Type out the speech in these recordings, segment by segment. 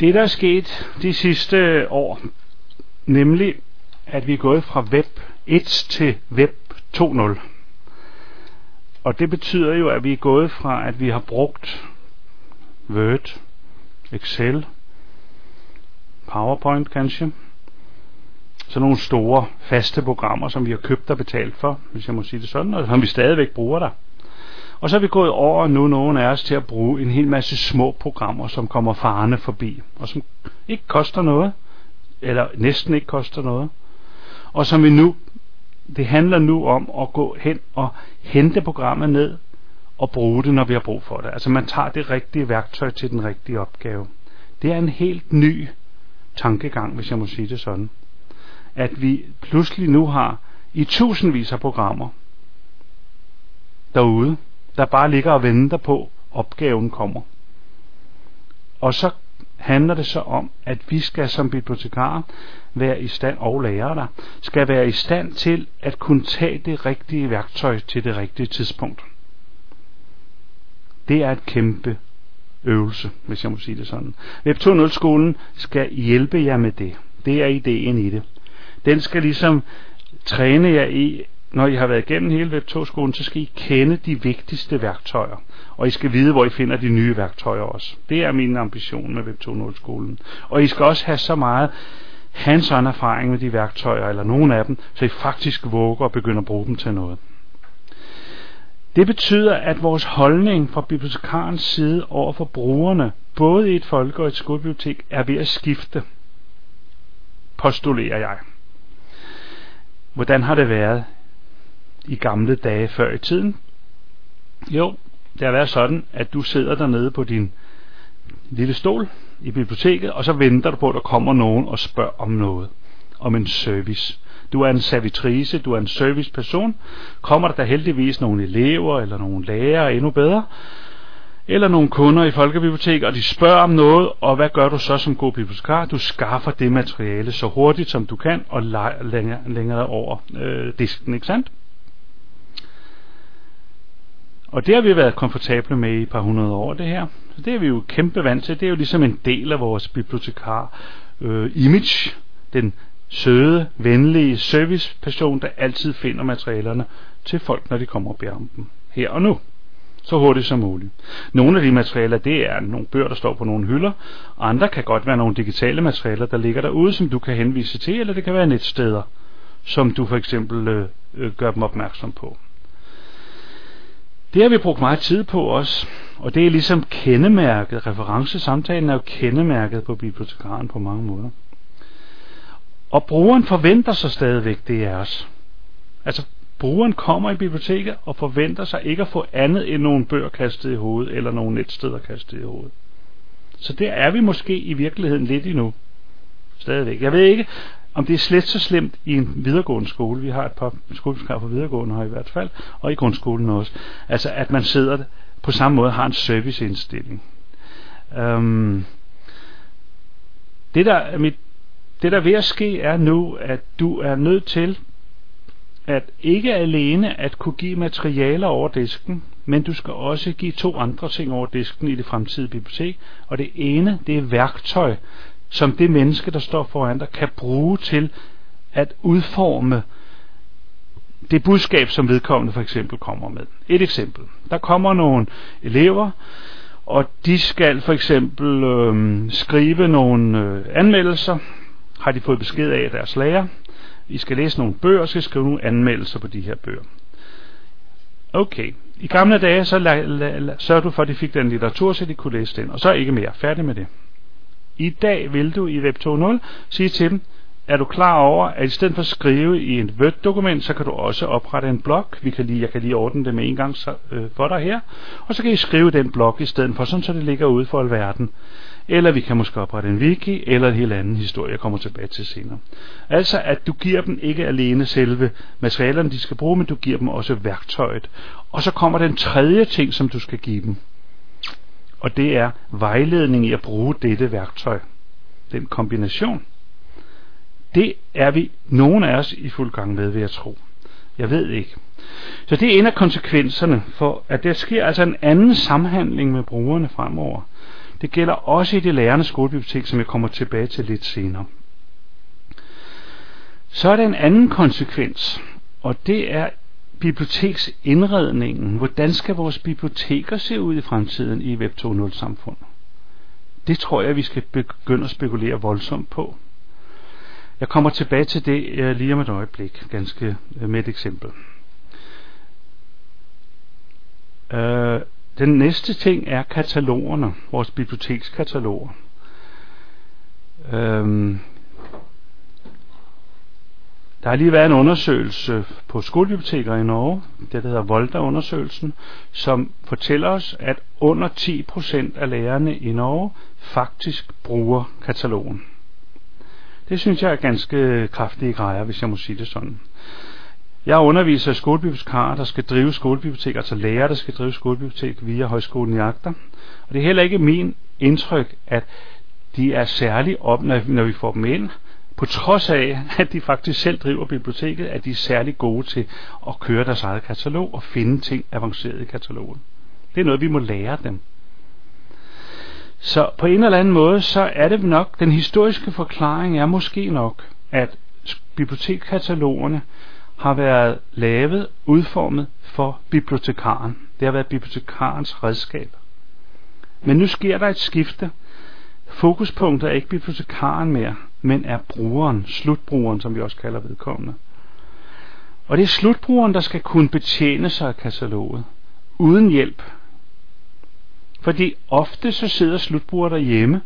Det, der er sket de sidste år, nemlig at vi er gået fra Web 1 til Web 2.0. Og det betyder jo, at vi er gået fra, at vi har brugt Word, Excel, PowerPoint kanskje, sådan nogle store faste programmer, som vi har købt og betalt for, hvis jeg må sige det sådan, og som vi stadigvæk bruger der. Og så er vi gået over nu nogle af os til at bruge en hel masse små programmer, som kommer farne forbi, og som ikke koster noget, eller næsten ikke koster noget, og som vi nu, det handler nu om at gå hen og hente programmet ned og bruge det, når vi har brug for det. Altså man tager det rigtige værktøj til den rigtige opgave. Det er en helt ny tankegang, hvis jeg må sige det sådan. At vi pludselig nu har i tusindvis af programmer derude, der bare ligger og venter på, opgaven kommer. Og så handler det så om, at vi skal som bibliotekarer være i stand, og lærere der, skal være i stand til at kunne tage det rigtige værktøj til det rigtige tidspunkt. Det er et kæmpe øvelse, hvis jeg må sige det sådan. Web 2.0-skolen skal hjælpe jer med det. Det er ideen i det. Den skal ligesom træne jer i, når I har været igennem hele Web 2-skolen, så skal I kende de vigtigste værktøjer. Og I skal vide, hvor I finder de nye værktøjer også. Det er min ambition med Web 2.0-skolen. Og I skal også have så meget hands-on erfaring med de værktøjer, eller nogen af dem, så I faktisk våger at begynde at bruge dem til noget. Det betyder, at vores holdning fra bibliotekarens side over for brugerne, både i et folke- og et skolebibliotek, er ved at skifte, postulerer jeg. Hvordan har det været i gamle dage før i tiden? Jo, det har været sådan, at du sidder dernede på din lille stol i biblioteket, og så venter du på, at der kommer nogen og spørger om noget, om en service. Du er en servitrice, du er en serviceperson. Kommer der da heldigvis nogle elever eller nogle lærere endnu bedre, eller nogle kunder i folkebiblioteket, og de spørger om noget, og hvad gør du så som god bibliotekar? Du skaffer det materiale så hurtigt som du kan, og længere, længere over øh, disken, ikke sandt? Og det har vi været komfortable med i et par hundrede år, det her. Så det er vi jo kæmpe vant til. Det er jo ligesom en del af vores bibliotekar øh, image. Den søde, venlige serviceperson, der altid finder materialerne til folk, når de kommer og beder om dem. Her og nu. Så hurtigt som muligt. Nogle af de materialer, det er nogle bøger, der står på nogle hylder. Andre kan godt være nogle digitale materialer, der ligger derude, som du kan henvise til, eller det kan være netsteder, som du for eksempel øh, øh gør dem opmærksom på. Det har vi brugt meget tid på også, og det er ligesom kendemærket. Referencesamtalen er jo kendemærket på bibliotekaren på mange måder. Og brugeren forventer sig stadigvæk det af os. Altså, brugeren kommer i biblioteket og forventer sig ikke at få andet end nogle bøger kastet i hovedet, eller nogle netsteder kastet i hovedet. Så der er vi måske i virkeligheden lidt endnu. Stadigvæk. Jeg ved ikke, om det er slet så slemt i en videregående skole. Vi har et par skolebeskriver på videregående her i hvert fald, og i grundskolen også. Altså, at man sidder på samme måde har en serviceindstilling. Øhm, det der mit det der er ved at ske er nu, at du er nødt til at ikke alene at kunne give materialer over disken, men du skal også give to andre ting over disken i det fremtidige bibliotek. Og det ene, det er værktøj, som det menneske, der står foran dig, kan bruge til at udforme det budskab, som vedkommende for eksempel kommer med. Et eksempel. Der kommer nogle elever, og de skal for eksempel øh, skrive nogle øh, anmeldelser har de fået besked af deres lærer. I skal læse nogle bøger og skal skrive nogle anmeldelser på de her bøger. Okay. I gamle dage, så la, la, la, sørgede du for, at de fik den litteratur, så de kunne læse den. Og så ikke mere. Færdig med det. I dag vil du i Web 2.0 sige til dem, er du klar over, at i stedet for at skrive i et Word-dokument, så kan du også oprette en blog. Vi kan lige, jeg kan lige ordne det med en gang så, øh, for dig her. Og så kan I skrive den blog i stedet for, sådan så det ligger ude for alverden. Eller vi kan måske oprette en wiki, eller en helt anden historie, jeg kommer tilbage til senere. Altså, at du giver dem ikke alene selve materialerne, de skal bruge, men du giver dem også værktøjet. Og så kommer den tredje ting, som du skal give dem. Og det er vejledning i at bruge dette værktøj. Den kombination. Det er vi, nogen af os, i fuld gang med, ved jeg tro. Jeg ved ikke. Så det er en af konsekvenserne for, at der sker altså en anden samhandling med brugerne fremover. Det gælder også i det lærende skolebibliotek, som jeg kommer tilbage til lidt senere. Så er der en anden konsekvens, og det er biblioteksindredningen. Hvordan skal vores biblioteker se ud i fremtiden i Web 2.0 samfund? Det tror jeg, vi skal begynde at spekulere voldsomt på. Jeg kommer tilbage til det lige om et øjeblik, ganske øh, med et eksempel. Øh, den næste ting er katalogerne, vores bibliotekskataloger. Øh, der har lige været en undersøgelse på skolebiblioteker i Norge, det der hedder Volta-undersøgelsen, som fortæller os, at under 10% af lærerne i Norge faktisk bruger katalogen. Det synes jeg er ganske kraftige grejer, hvis jeg må sige det sådan. Jeg underviser skolebibliotekarer, der skal drive skolebibliotek, altså lærere, der skal drive skolebibliotek via Højskolen i Agter. Og det er heller ikke min indtryk, at de er særlig op, når vi får dem ind, på trods af, at de faktisk selv driver biblioteket, at de er særlig gode til at køre deres eget katalog og finde ting avanceret i katalogen. Det er noget, vi må lære dem. Så på en eller anden måde, så er det nok, den historiske forklaring er måske nok, at bibliotekkatalogerne har været lavet, udformet for bibliotekaren. Det har været bibliotekarens redskab. Men nu sker der et skifte. Fokuspunktet er ikke bibliotekaren mere, men er brugeren, slutbrugeren, som vi også kalder vedkommende. Og det er slutbrugeren, der skal kunne betjene sig af kataloget, uden hjælp. Fordi ofte så sidder slutbruger derhjemme,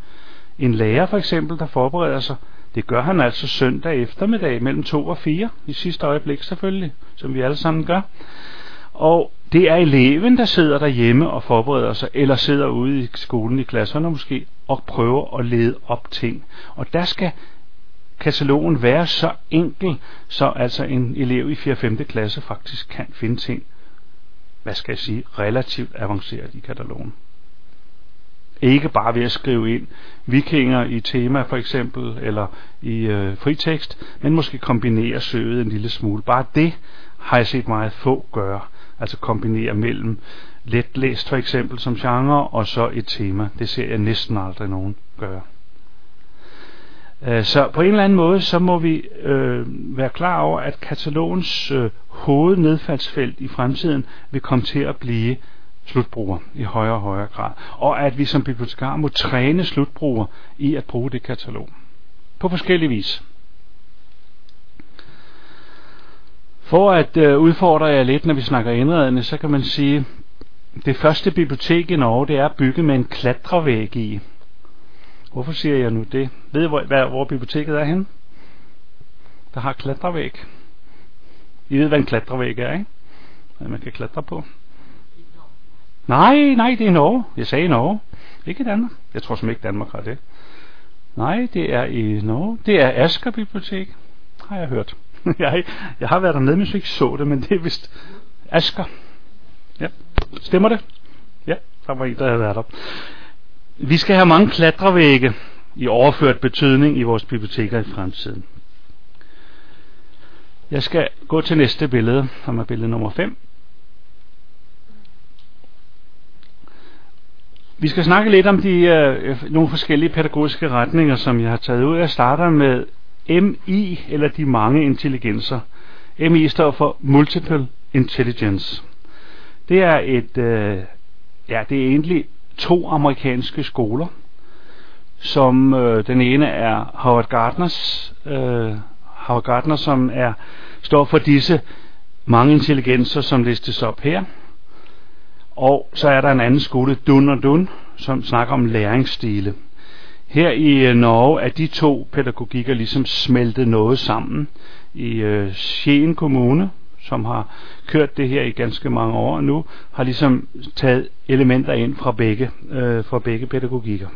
en lærer for eksempel, der forbereder sig, det gør han altså søndag eftermiddag mellem 2 og 4, i sidste øjeblik selvfølgelig, som vi alle sammen gør. Og det er eleven, der sidder derhjemme og forbereder sig, eller sidder ude i skolen i klasserne måske, og prøver at lede op ting. Og der skal katalogen være så enkel, så altså en elev i 4. og 5. klasse faktisk kan finde ting, hvad skal jeg sige, relativt avanceret i katalogen. Ikke bare ved at skrive ind vikinger i tema for eksempel, eller i øh, fritekst, men måske kombinere søget en lille smule. Bare det har jeg set meget få gøre. Altså kombinere mellem letlæst for eksempel som genre, og så et tema. Det ser jeg næsten aldrig nogen gøre. Øh, så på en eller anden måde, så må vi øh, være klar over, at katalogens øh, hovednedfaldsfelt i fremtiden vil komme til at blive slutbruger i højere og højere grad. Og at vi som bibliotekar må træne slutbruger i at bruge det katalog. På forskellige vis. For at øh, udfordre jer lidt, når vi snakker indredende, så kan man sige, det første bibliotek i Norge, det er bygget med en klatrevæg i. Hvorfor siger jeg nu det? Ved I, hvor, hvor, hvor biblioteket er henne? Der har klatrevæg. I ved, hvad en klatrevæg er, ikke? Hvad man kan klatre på. Nej, nej, det er Norge. Jeg sagde Norge. Ikke i Danmark. Jeg tror simpelthen ikke, Danmark har det. Nej, det er i Norge. Det er Asker Bibliotek, har jeg hørt. jeg, jeg har været dernede, men jeg ikke så det, men det er vist Asker. Ja, stemmer det? Ja, der var en, der havde været der. Vi skal have mange klatrevægge i overført betydning i vores biblioteker i fremtiden. Jeg skal gå til næste billede, som er billede nummer 5. Vi skal snakke lidt om de øh, nogle forskellige pædagogiske retninger, som jeg har taget ud. Jeg starter med MI, eller de mange intelligenser. MI står for Multiple Intelligence. Det er et, øh, ja, det er egentlig to amerikanske skoler, som øh, den ene er Howard Gardners, øh, Howard Gardner, som er står for disse mange intelligenser, som listes op her. Og så er der en anden skole, Dun og Dun, som snakker om læringsstile. Her i øh, Norge er de to pædagogikker ligesom smeltet noget sammen. I øh, Skien Kommune, som har kørt det her i ganske mange år nu, har ligesom taget elementer ind fra begge, øh, fra begge pædagogikker.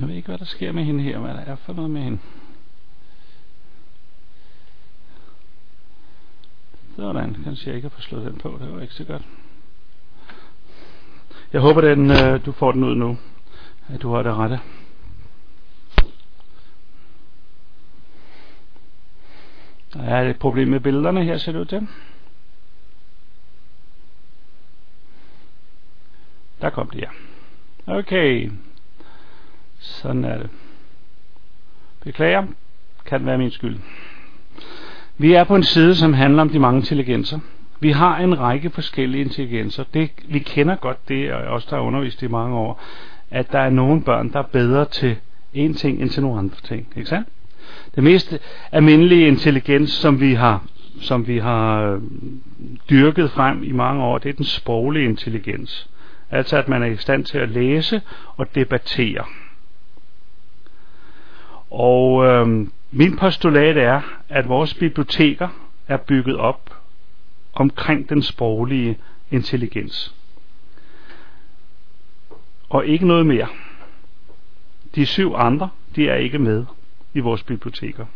Jeg ved ikke, hvad der sker med hende her, hvad der er for noget med hende. Sådan, kanskje jeg ikke har fået slået den på, det var ikke så godt. Jeg håber, den, øh, du får den ud nu, at du har det rette. Der er et problem med billederne her, ser det ud til. Der kom det, ja. Okay. Sådan er det. Beklager. Kan være min skyld. Vi er på en side, som handler om de mange intelligenser. Vi har en række forskellige intelligenser. Det, vi kender godt det, og også der har undervist i mange år, at der er nogle børn, der er bedre til en ting end til nogle andre ting. Ikke sandt? Det mest almindelige intelligens, som vi har, som vi har øh, dyrket frem i mange år, det er den sproglige intelligens. Altså at man er i stand til at læse og debattere. Og øh, min postulat er, at vores biblioteker er bygget op omkring den sproglige intelligens. Og ikke noget mere. De syv andre, de er ikke med i vores biblioteker.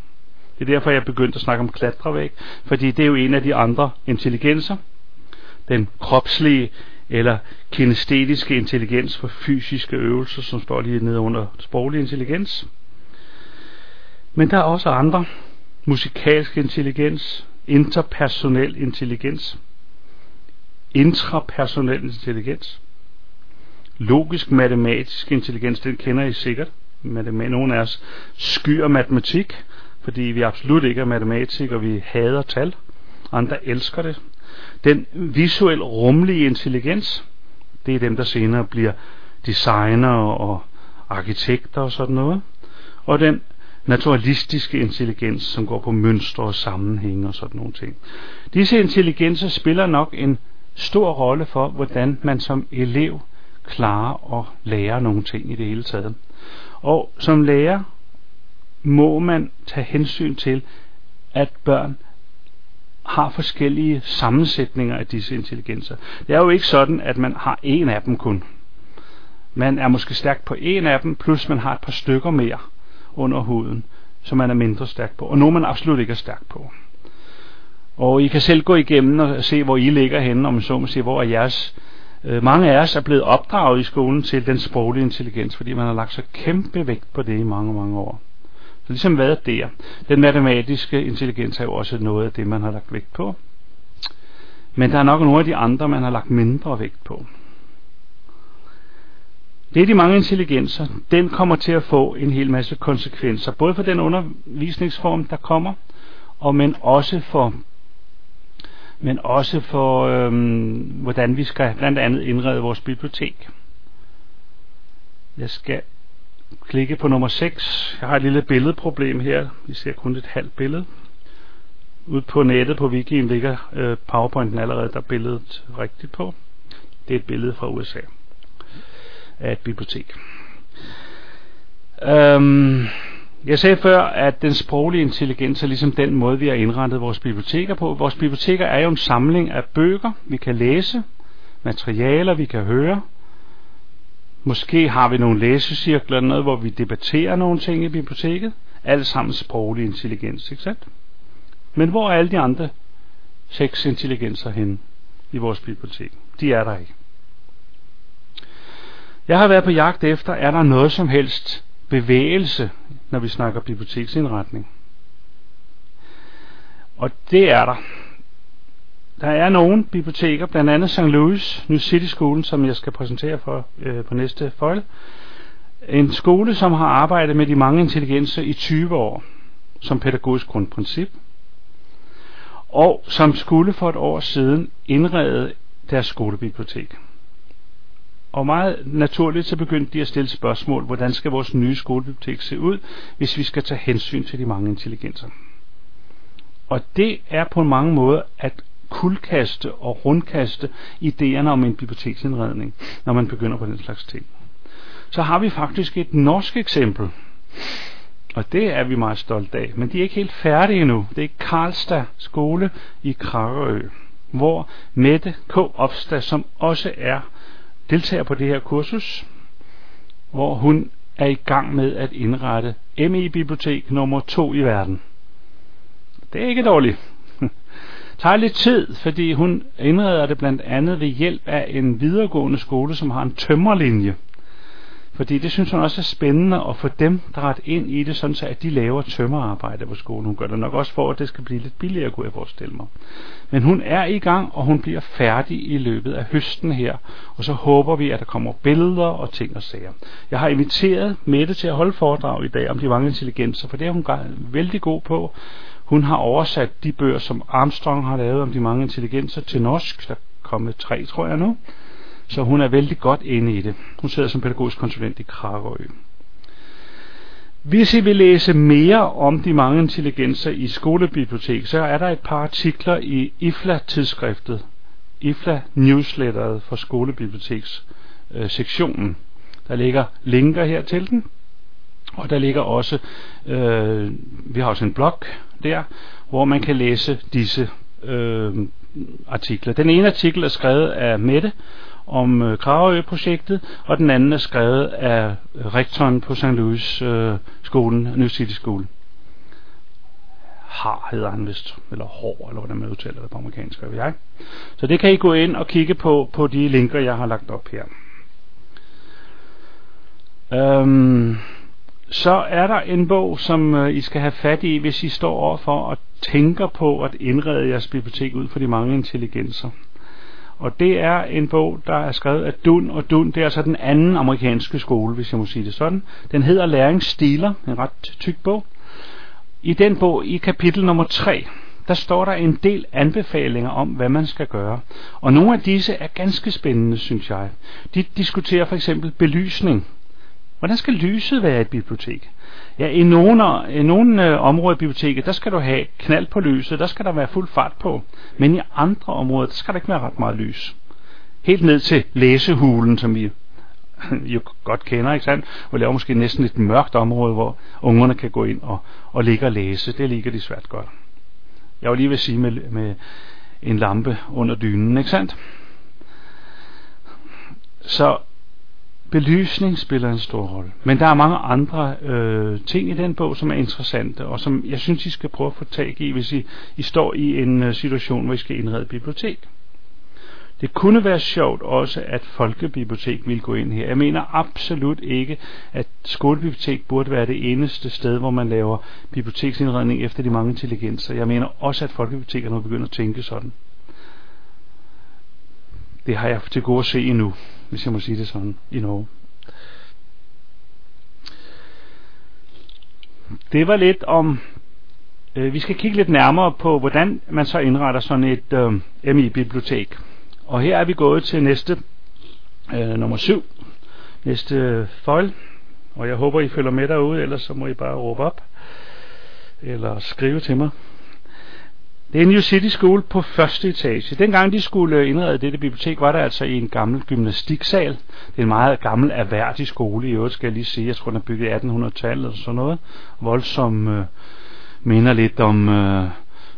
Det er derfor, jeg begyndte at snakke om klatrevæg, fordi det er jo en af de andre intelligenser. Den kropslige eller kinestetiske intelligens for fysiske øvelser, som står lige nede under sproglig intelligens. Men der er også andre. Musikalsk intelligens, interpersonel intelligens, intrapersonel intelligens, logisk matematisk intelligens, den kender I sikkert. Med nogle af os skyer matematik, fordi vi absolut ikke er matematikere, vi hader tal. Andre elsker det. Den visuel rumlige intelligens, det er dem, der senere bliver designer og arkitekter og sådan noget. Og den naturalistiske intelligens, som går på mønstre og sammenhænge og sådan nogle ting. Disse intelligenser spiller nok en stor rolle for, hvordan man som elev klarer og lære nogle ting i det hele taget. Og som lærer må man tage hensyn til, at børn har forskellige sammensætninger af disse intelligenser. Det er jo ikke sådan, at man har en af dem kun. Man er måske stærk på en af dem, plus man har et par stykker mere under huden, som man er mindre stærk på, og nogle man absolut ikke er stærk på. Og I kan selv gå igennem og se, hvor I ligger henne, om så må sige, hvor er jeres øh, mange af os er blevet opdraget i skolen til den sproglige intelligens, fordi man har lagt så kæmpe vægt på det i mange, mange år. Så ligesom hvad der. Den matematiske intelligens er jo også noget af det, man har lagt vægt på. Men der er nok nogle af de andre, man har lagt mindre vægt på. Det er de mange intelligenser. Den kommer til at få en hel masse konsekvenser, både for den undervisningsform, der kommer, og men også for men også for øhm, hvordan vi skal blandt andet indrede vores bibliotek. Jeg skal klikke på nummer 6. Jeg har et lille billedproblem her. Vi ser kun et halvt billede. Ude på nettet på Wikien ligger øh, PowerPointen allerede, der er billedet rigtigt på. Det er et billede fra USA af et bibliotek. Øhm, jeg sagde før, at den sproglige intelligens er ligesom den måde, vi har indrettet vores biblioteker på. Vores biblioteker er jo en samling af bøger, vi kan læse, materialer, vi kan høre. Måske har vi nogle læsecirkler, noget, hvor vi debatterer nogle ting i biblioteket. Alt sammen sproglig intelligens, ikke sandt? Men hvor er alle de andre seks intelligenser henne i vores bibliotek? De er der ikke. Jeg har været på jagt efter, er der noget som helst bevægelse, når vi snakker biblioteksindretning. Og det er der. Der er nogle biblioteker, blandt andet St. Louis New City Skolen, som jeg skal præsentere for øh, på næste fold. En skole, som har arbejdet med de mange intelligenser i 20 år, som pædagogisk grundprincip, og som skulle for et år siden indrede deres skolebibliotek. Og meget naturligt så begyndte de at stille spørgsmål, hvordan skal vores nye skolebibliotek se ud, hvis vi skal tage hensyn til de mange intelligenser. Og det er på mange måder at kuldkaste og rundkaste idéerne om en biblioteksindredning, når man begynder på den slags ting. Så har vi faktisk et norsk eksempel, og det er vi meget stolte af, men de er ikke helt færdige endnu. Det er Karlstad skole i Kragerø, hvor Mette K. Opstad, som også er deltager på det her kursus, hvor hun er i gang med at indrette MI-bibliotek nummer 2 i verden. Det er ikke dårligt. det tager lidt tid, fordi hun indreder det blandt andet ved hjælp af en videregående skole, som har en tømmerlinje. Fordi det synes hun også er spændende at få dem drejet ind i det, sådan så at de laver tømmerarbejde på skolen. Hun gør det nok også for, at det skal blive lidt billigere, kunne jeg forestille mig. Men hun er i gang, og hun bliver færdig i løbet af høsten her. Og så håber vi, at der kommer billeder og ting og sager. Jeg har inviteret Mette til at holde foredrag i dag om de mange intelligenser, for det er hun vældig god på. Hun har oversat de bøger, som Armstrong har lavet om de mange intelligenser til norsk. Der er kommet tre, tror jeg nu. Så hun er vældig godt inde i det. Hun sidder som pædagogisk konsulent i Kragerø. Hvis I vil læse mere om de mange intelligenser i skolebibliotek, så er der et par artikler i IFLA-tidsskriftet, IFLA-newsletteret for skolebiblioteks øh, sektionen. Der ligger linker her til den, og der ligger også, øh, vi har også en blog der, hvor man kan læse disse øh, artikler. Den ene artikel er skrevet af Mette om øh, Kragerø-projektet, og den anden er skrevet af øh, rektoren på St. Louis øh, skolen, New City School. Har hedder han vist, eller Hår, eller hvordan man udtaler det på amerikansk, ved jeg. Så det kan I gå ind og kigge på, på de linker, jeg har lagt op her. Øhm, så er der en bog, som øh, I skal have fat i, hvis I står overfor at tænker på at indrede jeres bibliotek ud for de mange intelligenser. Og det er en bog, der er skrevet af Dun, og Dun, det er altså den anden amerikanske skole, hvis jeg må sige det sådan. Den hedder Læringsstiler, en ret tyk bog. I den bog, i kapitel nummer 3, der står der en del anbefalinger om, hvad man skal gøre. Og nogle af disse er ganske spændende, synes jeg. De diskuterer for eksempel belysning. Hvordan skal lyset være i et bibliotek? Ja, i nogle, i nogle øh, områder i biblioteket, der skal du have knald på lyset, der skal der være fuld fart på. Men i andre områder, der skal der ikke være ret meget lys. Helt ned til læsehulen, som vi jo godt kender, ikke sandt? Hvor laver måske næsten et mørkt område, hvor ungerne kan gå ind og, og ligge og læse. Det ligger de svært godt. Jeg vil lige vil sige med, med en lampe under dynen, ikke sandt? Så belysning spiller en stor rolle. Men der er mange andre øh, ting i den bog, som er interessante, og som jeg synes, I skal prøve at få tag i, hvis I, I står i en øh, situation, hvor I skal indrede et bibliotek. Det kunne være sjovt også, at folkebibliotek ville gå ind her. Jeg mener absolut ikke, at skolebibliotek burde være det eneste sted, hvor man laver biblioteksindredning efter de mange intelligenser. Jeg mener også, at folkebibliotekerne begynder at tænke sådan. Det har jeg til gode at se endnu hvis jeg må sige det sådan, i Norge. Det var lidt om, øh, vi skal kigge lidt nærmere på, hvordan man så indretter sådan et øh, MI-bibliotek. Og her er vi gået til næste, øh, nummer 7, næste øh, foil. Og jeg håber, I følger med derude, ellers så må I bare råbe op, eller skrive til mig. Det er New City School på første etage. Dengang de skulle øh, indrede dette bibliotek, var der altså i en gammel gymnastiksal. Det er en meget gammel erhverdig skole, i øvrigt skal jeg lige sige. Jeg tror, den er bygget i 1800-tallet eller sådan noget. Voldsom øh, minder lidt om øh,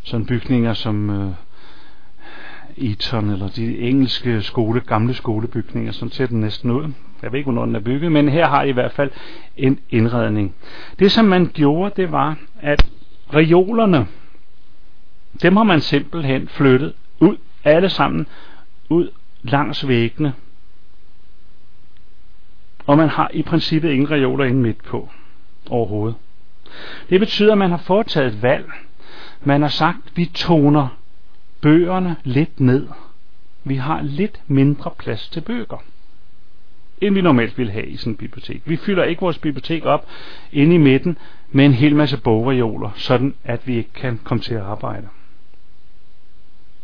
sådan bygninger som øh, Eton, eller de engelske skole, gamle skolebygninger. Sådan ser den næsten ud. Jeg ved ikke, hvornår den er bygget, men her har I i hvert fald en indredning. Det, som man gjorde, det var, at reolerne, dem har man simpelthen flyttet ud, alle sammen, ud langs væggene. Og man har i princippet ingen reoler inde midt på overhovedet. Det betyder, at man har foretaget et valg. Man har sagt, at vi toner bøgerne lidt ned. Vi har lidt mindre plads til bøger, end vi normalt ville have i sådan et bibliotek. Vi fylder ikke vores bibliotek op inde i midten med en hel masse bogreoler, sådan at vi ikke kan komme til at arbejde.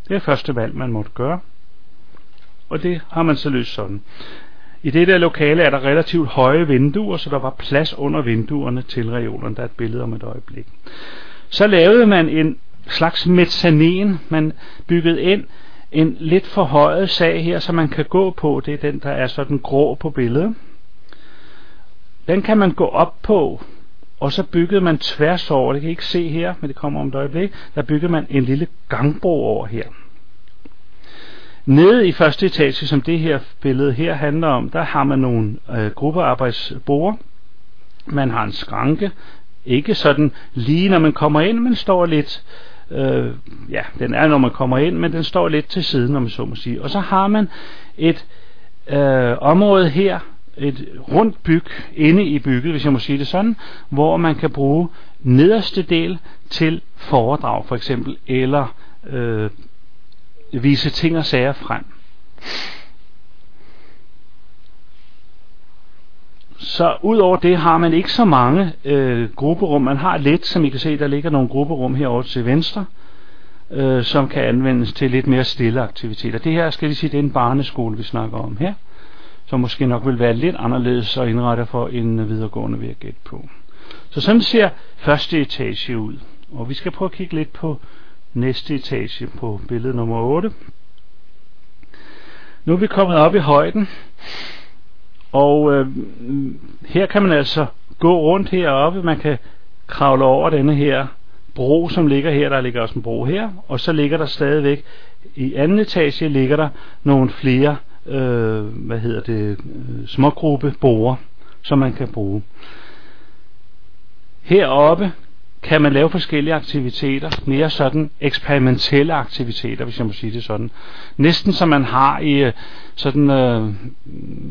Det er første valg, man måtte gøre. Og det har man så løst sådan. I det der lokale er der relativt høje vinduer, så der var plads under vinduerne til reolerne. Der er et billede om et øjeblik. Så lavede man en slags mezzanin. Man byggede ind en lidt forhøjet sag her, så man kan gå på. Det er den, der er sådan grå på billedet. Den kan man gå op på, og så byggede man tværs over, det kan I ikke se her, men det kommer om et øjeblik, der byggede man en lille gangbro over her. Nede i første etage, som det her billede her handler om, der har man nogle øh, gruppearbejdsbord. Man har en skranke, ikke sådan lige når man kommer ind, men står lidt, øh, ja, den er når man kommer ind, men den står lidt til siden, om man så må sige. Og så har man et øh, område her, et rundt byg inde i bygget, hvis jeg må sige det sådan, hvor man kan bruge nederste del til foredrag for eksempel, eller øh, vise ting og sager frem. Så udover det har man ikke så mange øh, grupperum. Man har lidt, som I kan se, der ligger nogle grupperum herovre til venstre, øh, som kan anvendes til lidt mere stille aktiviteter. Det her skal vi sige, det er en barneskole, vi snakker om her, som måske nok vil være lidt anderledes og indrette for en videregående ved at gætte på. Så sådan ser første etage ud. Og vi skal prøve at kigge lidt på næste etage på billede nummer 8. Nu er vi kommet op i højden, og øh, her kan man altså gå rundt heroppe. Man kan kravle over denne her bro, som ligger her. Der ligger også en bro her. Og så ligger der stadigvæk, i anden etage ligger der nogle flere, øh, hvad hedder det, øh, smågruppe borer, som man kan bruge. Heroppe kan man lave forskellige aktiviteter, mere sådan eksperimentelle aktiviteter, hvis jeg må sige det sådan. Næsten som man har i øh, sådan, øh,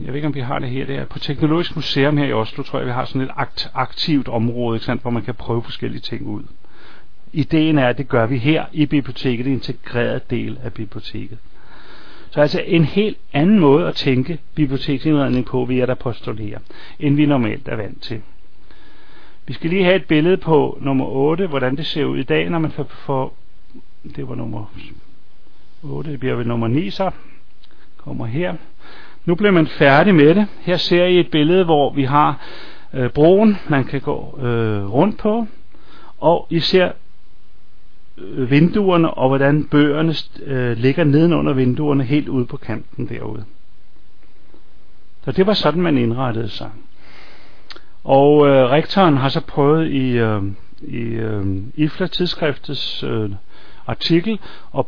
jeg ved ikke om vi har det her, det er på Teknologisk Museum her i Oslo, tror jeg vi har sådan et akt, aktivt område, ikke sandt, hvor man kan prøve forskellige ting ud. Ideen er, at det gør vi her i biblioteket, det er en integreret del af biblioteket. Så altså en helt anden måde at tænke biblioteksindredning på, vi er der postulerer, end vi normalt er vant til. Vi skal lige have et billede på nummer 8, hvordan det ser ud i dag, når man får... Det var nummer 8, det bliver vel nummer 9 så. Kommer her. Nu bliver man færdig med det. Her ser I et billede, hvor vi har øh, broen, man kan gå øh, rundt på. Og I ser Øh, vinduerne, og hvordan bøgerne øh, ligger nedenunder vinduerne, helt ude på kanten derude. Så det var sådan, man indrettede sig. Og øh, rektoren har så prøvet i, øh, i øh, IFLA tidsskriftets øh, artikel at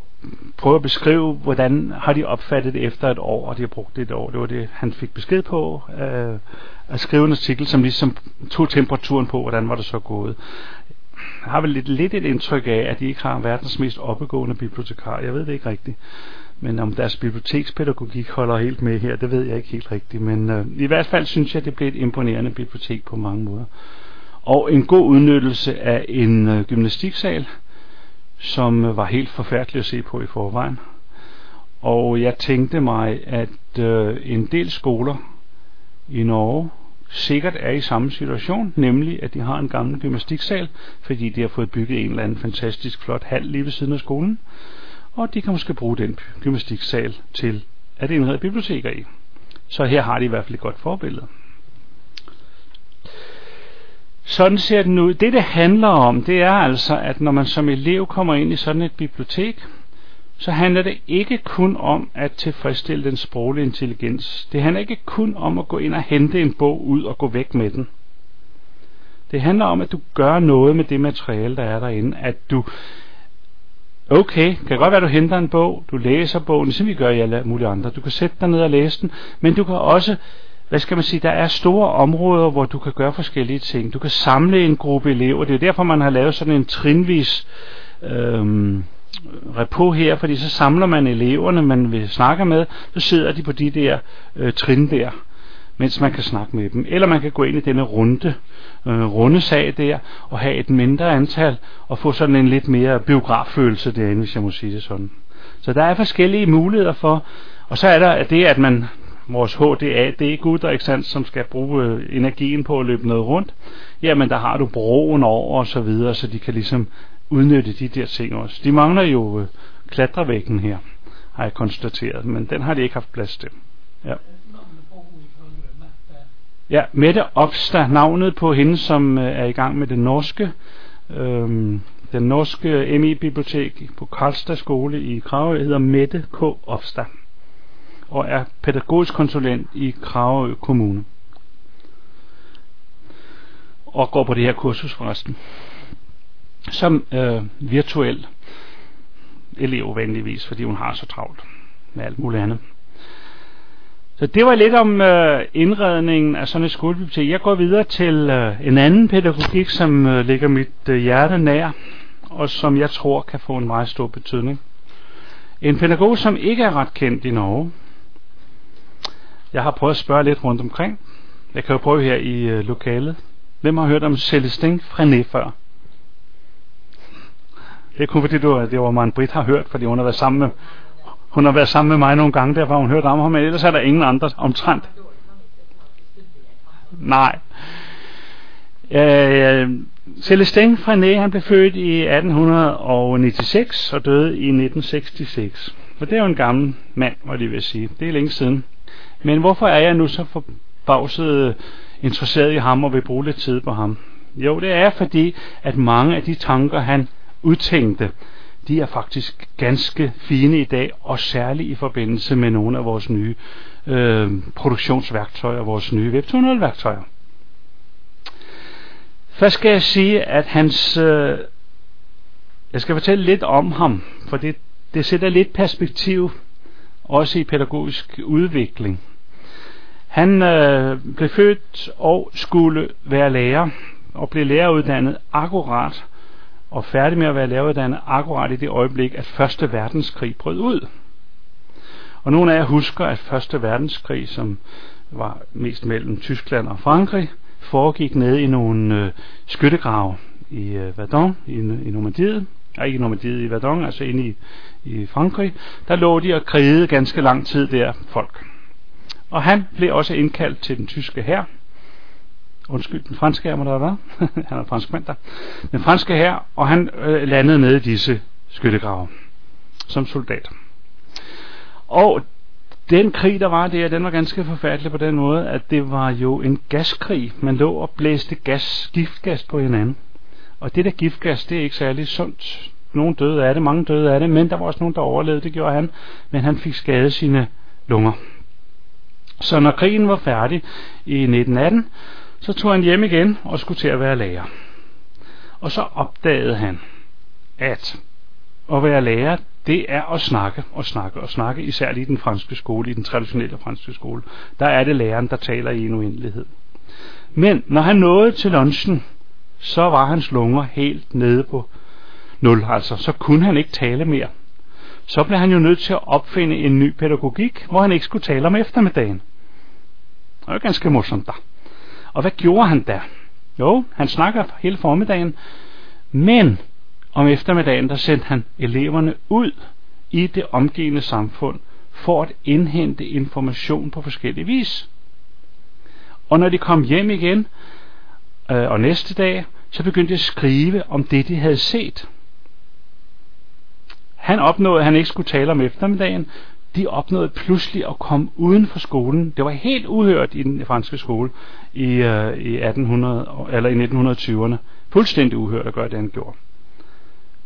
prøve at beskrive, hvordan har de opfattet det efter et år, og de har brugt det et år. Det var det, han fik besked på øh, at skrive en artikel, som ligesom tog temperaturen på, hvordan var det så gået. Har vel lidt, lidt et indtryk af, at de ikke har verdens mest oppegående bibliotekar. Jeg ved det ikke rigtigt. Men om deres bibliotekspædagogik holder helt med her, det ved jeg ikke helt rigtigt. Men øh, i hvert fald synes jeg, det blev et imponerende bibliotek på mange måder. Og en god udnyttelse af en øh, gymnastiksal, som øh, var helt forfærdelig at se på i forvejen. Og jeg tænkte mig, at øh, en del skoler i Norge sikkert er i samme situation, nemlig at de har en gammel gymnastiksal, fordi de har fået bygget en eller anden fantastisk flot hal lige ved siden af skolen og de kan måske bruge den gymnastiksal til at indrede biblioteker i. Så her har de i hvert fald et godt forbillede. Sådan ser den ud. Det det handler om, det er altså, at når man som elev kommer ind i sådan et bibliotek, så handler det ikke kun om at tilfredsstille den sproglige intelligens. Det handler ikke kun om at gå ind og hente en bog ud og gå væk med den. Det handler om, at du gør noget med det materiale, der er derinde. At du Okay, kan godt være, at du henter en bog, du læser bogen, som vi gør i alle mulige andre. Du kan sætte dig ned og læse den, men du kan også, hvad skal man sige, der er store områder, hvor du kan gøre forskellige ting. Du kan samle en gruppe elever. Det er derfor, man har lavet sådan en trinvis øhm, Øh, repo her, fordi så samler man eleverne, man vil snakke med, så sidder de på de der øh, trin der mens man kan snakke med dem. Eller man kan gå ind i denne runde, øh, runde sag der, og have et mindre antal, og få sådan en lidt mere biograffølelse derinde, hvis jeg må sige det sådan. Så der er forskellige muligheder for, og så er der det, at man, vores HDA, det er gutter, ikke sandt, som skal bruge øh, energien på at løbe noget rundt, jamen der har du broen over og så videre, så de kan ligesom udnytte de der ting også. De mangler jo øh, klatrevæggen her, har jeg konstateret, men den har de ikke haft plads til. Ja. Ja, Mette Opstad, navnet på hende, som øh, er i gang med det norske, øhm, den norske MI-bibliotek på Karlstad skole i Krageø, hedder Mette K. Opstad, og er pædagogisk konsulent i Krageø Kommune. Og går på det her kursus forresten. Som øh, virtuel elev vanligvis, fordi hun har så travlt med alt muligt andet. Så det var lidt om øh, indredningen af sådan et skolebibliotek. Jeg går videre til øh, en anden pædagogik, som øh, ligger mit øh, hjerte nær, og som jeg tror kan få en meget stor betydning. En pædagog, som ikke er ret kendt i Norge. Jeg har prøvet at spørge lidt rundt omkring. Jeg kan jo prøve her i øh, lokalet. Hvem har hørt om Celestin Frenet før? Det er kun fordi, du, øh, det var man Britt har hørt, fordi hun har været sammen med, hun har været sammen med mig nogle gange, derfor har hun hørt om ham, men ellers er der ingen andre omtrent. Nej. Øh, øh Celestin Frenet, han blev født i 1896 og døde i 1966. Og det er jo en gammel mand, må jeg lige vil sige. Det er længe siden. Men hvorfor er jeg nu så forbavset øh, interesseret i ham og vil bruge lidt tid på ham? Jo, det er fordi, at mange af de tanker, han udtænkte, de er faktisk ganske fine i dag, og særligt i forbindelse med nogle af vores nye øh, produktionsværktøjer, vores nye Web 2.0 værktøjer. Først skal jeg sige, at hans... Øh, jeg skal fortælle lidt om ham, for det, det sætter lidt perspektiv, også i pædagogisk udvikling. Han øh, blev født og skulle være lærer, og blev læreruddannet akkurat, og færdig med at være læreruddannet akkurat i det øjeblik, at Første Verdenskrig brød ud. Og nogle af jer husker, at Første Verdenskrig, som var mest mellem Tyskland og Frankrig, foregik nede i nogle øh, skyttegrave i øh, Verdun, i, i Normandiet. Nej, ikke i Normandiet, i Verdun, altså inde i, i Frankrig. Der lå de og krigede ganske lang tid der, folk. Og han blev også indkaldt til den tyske hær. Undskyld, den franske hær må der være. han er franskmand der. Den franske hær, og han øh, landede nede i disse skyttegrave som soldat. Og den krig, der var der, den var ganske forfærdelig på den måde, at det var jo en gaskrig. Man lå og blæste gas, giftgas på hinanden. Og det der giftgas, det er ikke særlig sundt. Nogle døde af det, mange døde af det, men der var også nogen, der overlevede, det gjorde han. Men han fik skadet sine lunger. Så når krigen var færdig i 1918, så tog han hjem igen og skulle til at være lærer. Og så opdagede han, at at være lærer, det er at snakke og snakke og snakke, især i den franske skole, i den traditionelle franske skole. Der er det læreren, der taler i en uendelighed. Men når han nåede til lunchen, så var hans lunger helt nede på nul, altså så kunne han ikke tale mere. Så blev han jo nødt til at opfinde en ny pædagogik, hvor han ikke skulle tale om eftermiddagen. Det var ganske morsomt da. Og hvad gjorde han der? Jo, han snakker hele formiddagen, men om eftermiddagen, der sendte han eleverne ud i det omgivende samfund for at indhente information på forskellige vis. Og når de kom hjem igen, øh, og næste dag, så begyndte de at skrive om det, de havde set. Han opnåede, at han ikke skulle tale om eftermiddagen. De opnåede pludselig at komme uden for skolen. Det var helt uhørt i den franske skole i, øh, i, 1800, eller i 1920'erne. Fuldstændig uhørt at gøre det, han gjorde.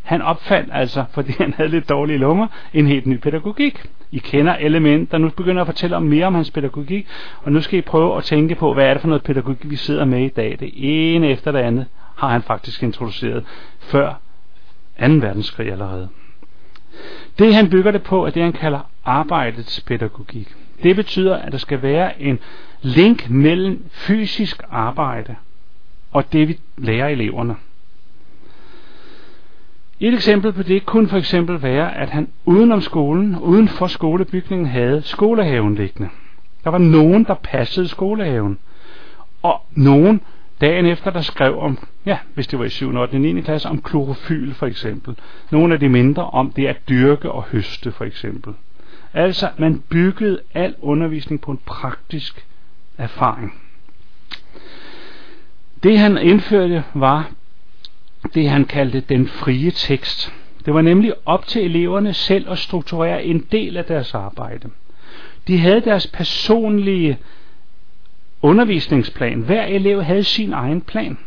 Han opfandt altså, fordi han havde lidt dårlige lunger, en helt ny pædagogik. I kender element, der nu begynder at fortælle om mere om hans pædagogik, og nu skal I prøve at tænke på, hvad er det for noget pædagogik, vi sidder med i dag. Det ene efter det andet har han faktisk introduceret før 2. verdenskrig allerede. Det han bygger det på, er det han kalder arbejdets pædagogik. Det betyder, at der skal være en link mellem fysisk arbejde og det vi lærer eleverne. Et eksempel på det kunne for eksempel være, at han udenom skolen, uden for skolebygningen, havde skolehaven liggende. Der var nogen, der passede skolehaven. Og nogen dagen efter, der skrev om, ja, hvis det var i 7. 8. 9. klasse, om klorofyl for eksempel. Nogle af de mindre om det at dyrke og høste for eksempel. Altså, man byggede al undervisning på en praktisk erfaring. Det han indførte var det han kaldte den frie tekst. Det var nemlig op til eleverne selv at strukturere en del af deres arbejde. De havde deres personlige undervisningsplan. Hver elev havde sin egen plan.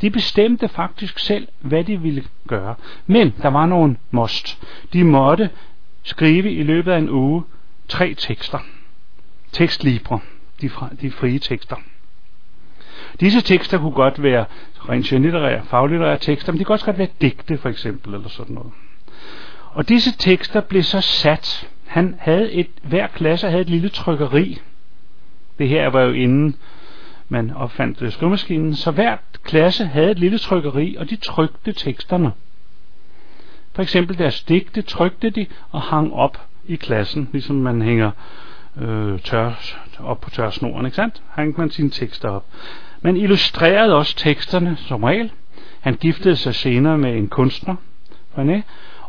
De bestemte faktisk selv, hvad de ville gøre. Men der var nogle most. De måtte skrive i løbet af en uge tre tekster. Tekstlibre, de, de frie tekster. Disse tekster kunne godt være rent skønlitterære, faglitterære tekster, men de kunne også godt være digte for eksempel, eller sådan noget. Og disse tekster blev så sat. Han havde et, hver klasse havde et lille trykkeri. Det her var jo inden man opfandt øh, skrivemaskinen, så hver klasse havde et lille trykkeri, og de trykte teksterne. For eksempel deres digte trykte de og hang op i klassen, ligesom man hænger øh, tør, op på tørsnoren, ikke sandt? Hang man sine tekster op. Man illustrerede også teksterne som regel. Han giftede sig senere med en kunstner, René,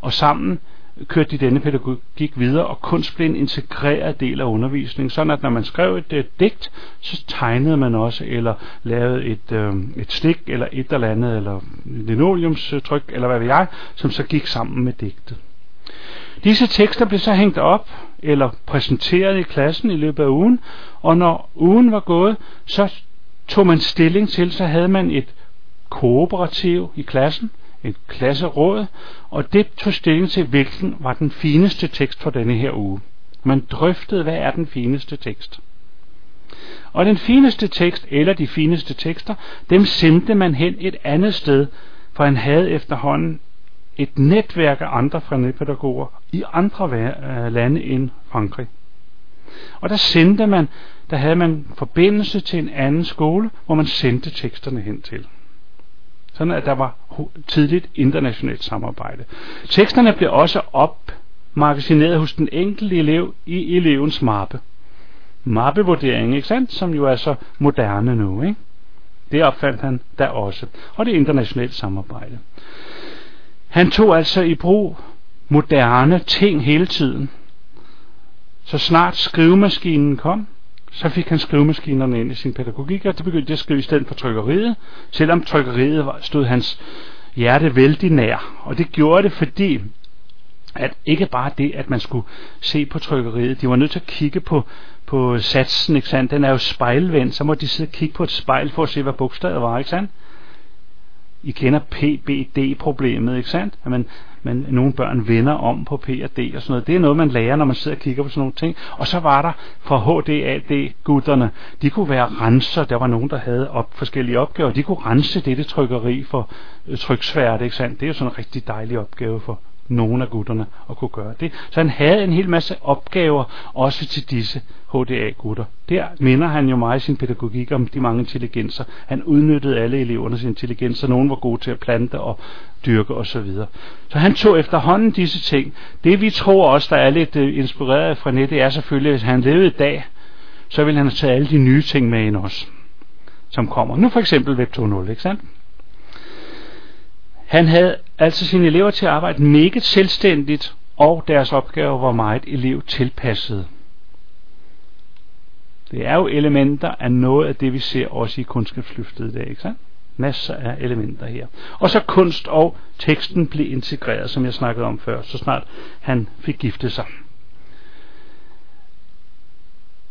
og sammen kørte de denne pædagogik videre, og kunst blev en integreret del af undervisningen, sådan at når man skrev et, øh, digt, så tegnede man også, eller lavede et, øh, et stik, eller et eller andet, eller linoleumstryk, eller hvad ved jeg, som så gik sammen med digtet. Disse tekster blev så hængt op, eller præsenteret i klassen i løbet af ugen, og når ugen var gået, så tog man stilling til, så havde man et kooperativ i klassen, et klasseråd, og det tog stilling til, hvilken var den fineste tekst for denne her uge. Man drøftede, hvad er den fineste tekst. Og den fineste tekst, eller de fineste tekster, dem sendte man hen et andet sted, for han havde efterhånden et netværk af andre fremmedpædagoger i andre øh, lande end Frankrig. Og der sendte man, der havde man forbindelse til en anden skole, hvor man sendte teksterne hen til. Sådan at der var tidligt internationalt samarbejde. Teksterne blev også opmagasineret hos den enkelte elev i elevens mappe. Mappevurdering, ikke sandt? Som jo er så moderne nu, ikke? Det opfandt han da også. Og det internationale samarbejde. Han tog altså i brug moderne ting hele tiden. Så snart skrivemaskinen kom, så fik han skrivemaskinerne ind i sin pædagogik, og det begyndte at skrive i stedet for trykkeriet, selvom trykkeriet stod hans hjerte vældig nær. Og det gjorde det, fordi at ikke bare det, at man skulle se på trykkeriet, de var nødt til at kigge på, på satsen, ikke sandt? Den er jo spejlvendt, så må de sidde og kigge på et spejl for at se, hvad bogstavet var, ikke sandt? I kender PBD-problemet, ikke sandt? At man, man, nogle børn vender om på P og D og sådan noget. Det er noget, man lærer, når man sidder og kigger på sådan nogle ting. Og så var der for HDAD-gutterne, de kunne være renser. Der var nogen, der havde op, forskellige opgaver. De kunne rense dette trykkeri for øh, tryksværte, ikke sandt? Det er jo sådan en rigtig dejlig opgave for nogle af gutterne at kunne gøre det. Så han havde en hel masse opgaver også til disse HDA-gutter. Der minder han jo meget i sin pædagogik om de mange intelligenser. Han udnyttede alle elevernes intelligenser. Nogle var gode til at plante og dyrke osv. Så, så han tog efterhånden disse ting. Det vi tror også, der er lidt øh, inspireret inspireret Frenet, det er selvfølgelig, at hvis han levede i dag, så ville han have taget alle de nye ting med ind også, som kommer. Nu for eksempel Web 2.0, ikke sandt? Han havde altså sine elever til at arbejde mega selvstændigt, og deres opgaver var meget elev tilpasset. Det er jo elementer af noget af det, vi ser også i kunskabsløftet i dag, ikke sandt? Masser af elementer her. Og så kunst og teksten blev integreret, som jeg snakkede om før, så snart han fik giftet sig.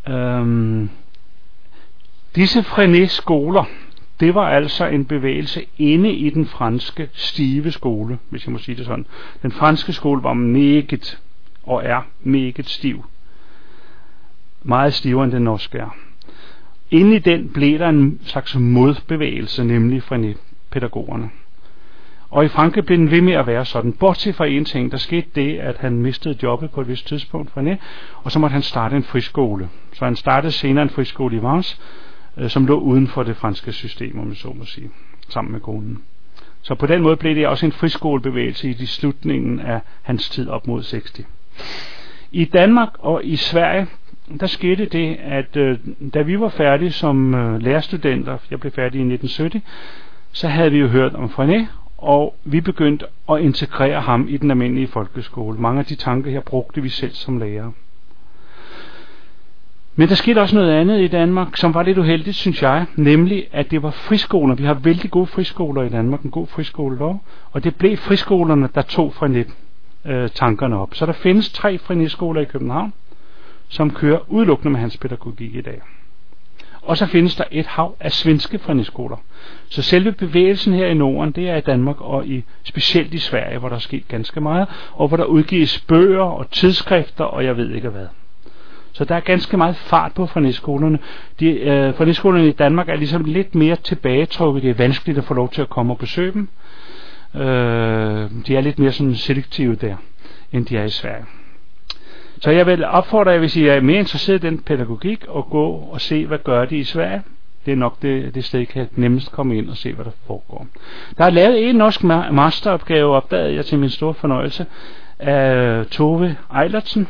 Øhm, disse Frenet skoler, det var altså en bevægelse inde i den franske stive skole, hvis jeg må sige det sådan. Den franske skole var meget og er meget stiv. Meget stivere end den norske er. Inde i den blev der en slags modbevægelse, nemlig fra pædagogerne. Og i Frankrig blev den ved med at være sådan. Bortset fra en ting, der skete det, at han mistede jobbet på et vist tidspunkt, René, og så måtte han starte en friskole. Så han startede senere en friskole i Vars, øh, som lå uden for det franske system, om jeg så må sige, sammen med konen. Så på den måde blev det også en friskolebevægelse i de slutningen af hans tid op mod 60. I Danmark og i Sverige, der skete det, at øh, da vi var færdige som øh, lærerstudenter, jeg blev færdig i 1970, så havde vi jo hørt om Frenet, og vi begyndte at integrere ham i den almindelige folkeskole. Mange af de tanker her brugte vi selv som lærere. Men der skete også noget andet i Danmark, som var lidt uheldigt, synes jeg, nemlig at det var friskoler. Vi har vældig gode friskoler i Danmark, en god friskolelov, og det blev friskolerne, der tog fra net øh, tankerne op. Så der findes tre frinetskoler i København, som kører udelukkende med hans pædagogik i dag. Og så findes der et hav af svenske frinetskoler. Så selve bevægelsen her i Norden, det er i Danmark og i specielt i Sverige, hvor der er sket ganske meget, og hvor der udgives bøger og tidsskrifter, og jeg ved ikke hvad. Så der er ganske meget fart på fornæskolerne. De, øh, fornæskolerne i Danmark er ligesom lidt mere tilbagetrukket. Det er vanskeligt at få lov til at komme og besøge dem. Øh, de er lidt mere sådan selektive der, end de er i Sverige. Så jeg vil opfordre jer, hvis I er mere interesseret i den pædagogik, at gå og se, hvad gør de i Sverige. Det er nok det, det sted, I kan nemmest komme ind og se, hvad der foregår. Der er lavet en norsk masteropgave, opdagede jeg til min store fornøjelse, af Tove Eilertsen,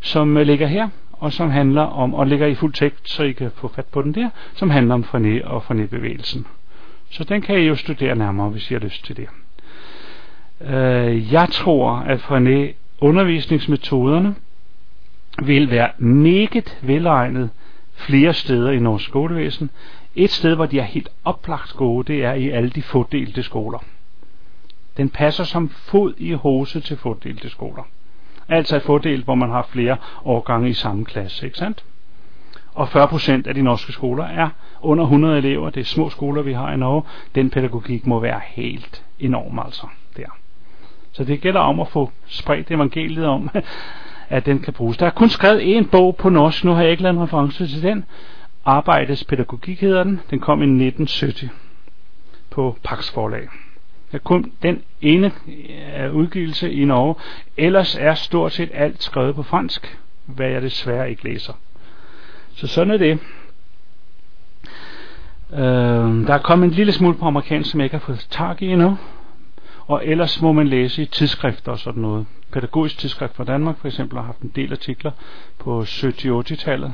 som øh, ligger her og som handler om, og ligger i fuld tekst, så I kan få fat på den der, som handler om fornæ og Frenet-bevægelsen. Så den kan I jo studere nærmere, hvis I har lyst til det. Øh, jeg tror, at fornæ undervisningsmetoderne vil være meget velegnet flere steder i norsk skolevæsen. Et sted, hvor de er helt oplagt gode, det er i alle de fordelte skoler. Den passer som fod i hose til fordelte skoler. Altså et fordel, hvor man har flere årgange i samme klasse, ikke sandt? Og 40% af de norske skoler er under 100 elever. Det er små skoler, vi har i Norge. Den pædagogik må være helt enorm, altså, der. Så det gælder om at få spredt evangeliet om, at den kan bruges. Der er kun skrevet en bog på norsk, nu har jeg ikke lavet en reference til den. Arbejdets pædagogik hedder den. Den kom i 1970 på Pax forlag. Er kun den ene øh, udgivelse i Norge. Ellers er stort set alt skrevet på fransk, hvad jeg desværre ikke læser. Så sådan er det. Øh, der er kommet en lille smule på amerikansk, som jeg ikke har fået tag i endnu. Og ellers må man læse i tidsskrifter og sådan noget. Pædagogisk tidsskrift fra Danmark for eksempel har haft en del artikler på 70-80-tallet,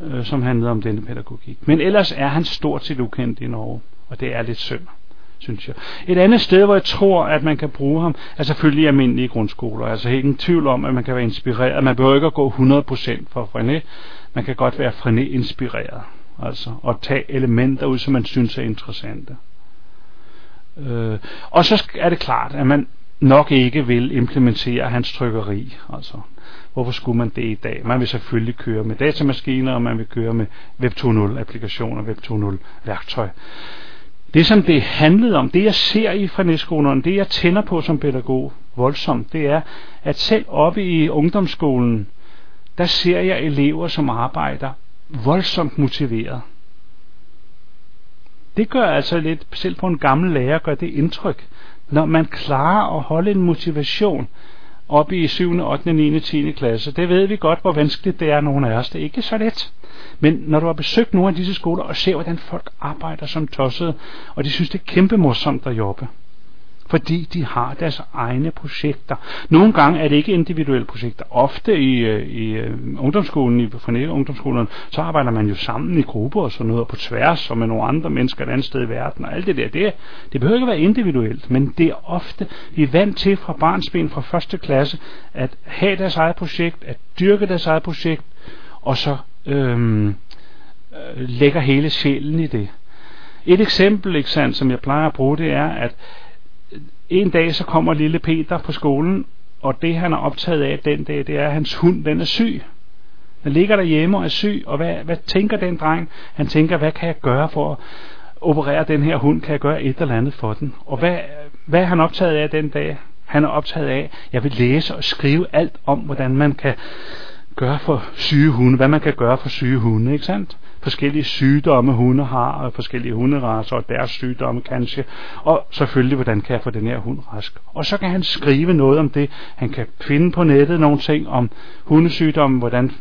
øh, som handlede om denne pædagogik. Men ellers er han stort set ukendt i Norge, og det er lidt synd synes jeg. Et andet sted, hvor jeg tror, at man kan bruge ham, er selvfølgelig i almindelige grundskoler. Altså helt en tvivl om, at man kan være inspireret. Man behøver ikke at gå 100% for Frenet. Man kan godt være Frenet-inspireret. Altså, og tage elementer ud, som man synes er interessante. Øh, og så er det klart, at man nok ikke vil implementere hans trykkeri. Altså, hvorfor skulle man det i dag? Man vil selvfølgelig køre med datamaskiner, og man vil køre med Web 2.0 applikationer, Web 2.0 værktøj. Det som det handlede om, det jeg ser i frenetskolerne, det jeg tænder på som pædagog voldsomt, det er, at selv oppe i ungdomsskolen, der ser jeg elever, som arbejder voldsomt motiveret. Det gør altså lidt, selv på en gammel lærer, gør det indtryk, når man klarer at holde en motivation oppe i 7., 8., 9., 10. klasse. Det ved vi godt, hvor vanskeligt det er nogle af os. Det er ikke så let. Men når du har besøgt nogle af disse skoler og ser, hvordan folk arbejder som tossede, og de synes, det er kæmpe morsomt at jobbe, fordi de har deres egne projekter. Nogle gange er det ikke individuelle projekter. Ofte i, øh, i øh, ungdomsskolen, i fornægge ungdomsskolen, så arbejder man jo sammen i grupper og sådan noget, og på tværs og med nogle andre mennesker et andet sted i verden, og alt det der. Det, det behøver ikke være individuelt, men det er ofte, vi er vant til fra barnsben fra første klasse, at have deres eget projekt, at dyrke deres eget projekt, og så øhm, øh, lægger hele sjælen i det. Et eksempel, ikke sandt, som jeg plejer at bruge, det er, at en dag så kommer lille Peter på skolen, og det han er optaget af den dag, det er, at hans hund den er syg. Den ligger derhjemme og er syg, og hvad, hvad tænker den dreng? Han tænker, hvad kan jeg gøre for at operere den her hund? Kan jeg gøre et eller andet for den? Og hvad, hvad er han optaget af den dag? Han er optaget af, at jeg vil læse og skrive alt om, hvordan man kan gøre for syge hunde, hvad man kan gøre for syge hunde, ikke sandt? Forskellige sygdomme hunde har, og forskellige hunderaser og deres sygdomme kanskje, og selvfølgelig, hvordan kan jeg få den her hund rask. Og så kan han skrive noget om det. Han kan finde på nettet nogle ting om hundesygdomme, hvordan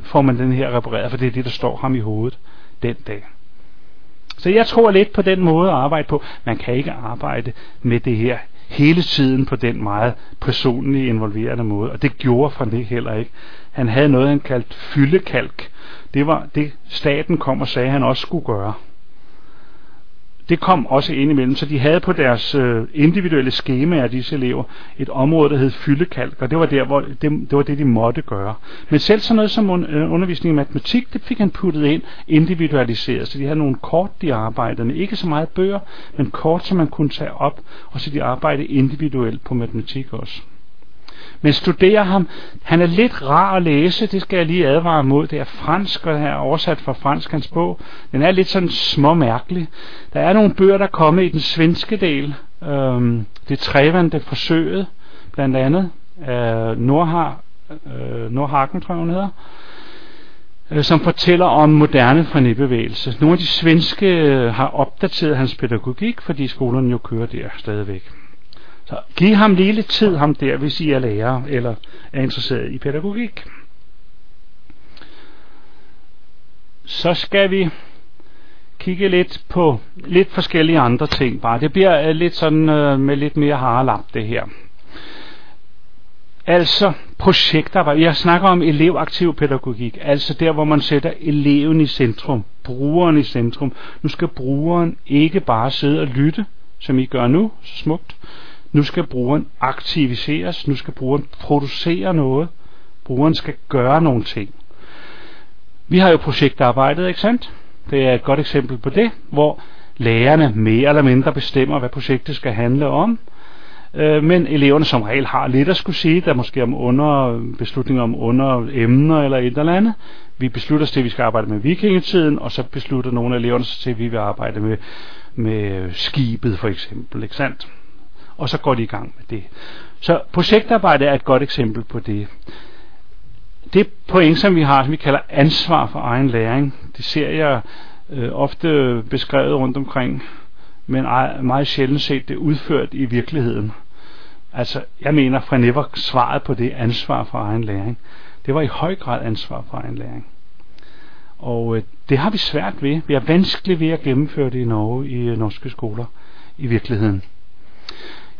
får man den her repareret, for det er det, der står ham i hovedet den dag. Så jeg tror lidt på den måde at arbejde på. Man kan ikke arbejde med det her hele tiden på den meget personlige, involverende måde. Og det gjorde fra det heller ikke. Han havde noget, han kaldte fyldekalk. Det var det, staten kom og sagde, han også skulle gøre. Det kom også ind imellem, så de havde på deres øh, individuelle skema af disse elever et område, der hed fyldekalk, og det var, der, hvor det, det var det, de måtte gøre. Men selv sådan noget som øh, undervisning i matematik, det fik han puttet ind individualiseret, så de havde nogle kort, de arbejdede med. Ikke så meget bøger, men kort, som man kunne tage op, og så de arbejdede individuelt på matematik også. Men studerer ham. Han er lidt rar at læse, det skal jeg lige advare mod. Det er fransk, og her oversat fra fransk, hans bog. Den er lidt sådan små mærkelig. Der er nogle bøger, der er kommet i den svenske del. Øhm, det trævande forsøget, blandt andet. Øh, Nordhar, øh, Nordhagen, tror jeg, hun hedder øh, som fortæller om moderne frenebevægelse. Nogle af de svenske øh, har opdateret hans pædagogik, fordi skolerne jo kører der stadigvæk. Så giv ham lige lidt tid, ham der, hvis I er lærer eller er interesseret i pædagogik. Så skal vi kigge lidt på lidt forskellige andre ting bare. Det bliver øh, lidt sådan øh, med lidt mere harelap det her. Altså, projektarbejde. Jeg snakker om elevaktiv pædagogik, altså der, hvor man sætter eleven i centrum, brugeren i centrum. Nu skal brugeren ikke bare sidde og lytte, som I gør nu, så smukt. Nu skal brugeren aktiviseres, nu skal brugeren producere noget. Brugeren skal gøre nogle ting. Vi har jo projektarbejdet, ikke sandt? Det er et godt eksempel på det, hvor lærerne mere eller mindre bestemmer, hvad projektet skal handle om. Øh, men eleverne som regel har lidt at skulle sige, der måske om under beslutninger om under emner eller et eller andet. Vi beslutter os til, at vi skal arbejde med vikingetiden, og så beslutter nogle af eleverne sig til, at vi vil arbejde med, med skibet for eksempel, ikke sandt? Og så går de i gang med det. Så projektarbejde er et godt eksempel på det. Det point, som vi har, som vi kalder ansvar for egen læring, det ser jeg øh, ofte beskrevet rundt omkring, men meget sjældent set det udført i virkeligheden. Altså, jeg mener, fra Never svaret på det ansvar for egen læring. Det var i høj grad ansvar for egen læring. Og øh, det har vi svært ved. Vi er vanskeligt ved at gennemføre det i Norge i øh, norske skoler i virkeligheden.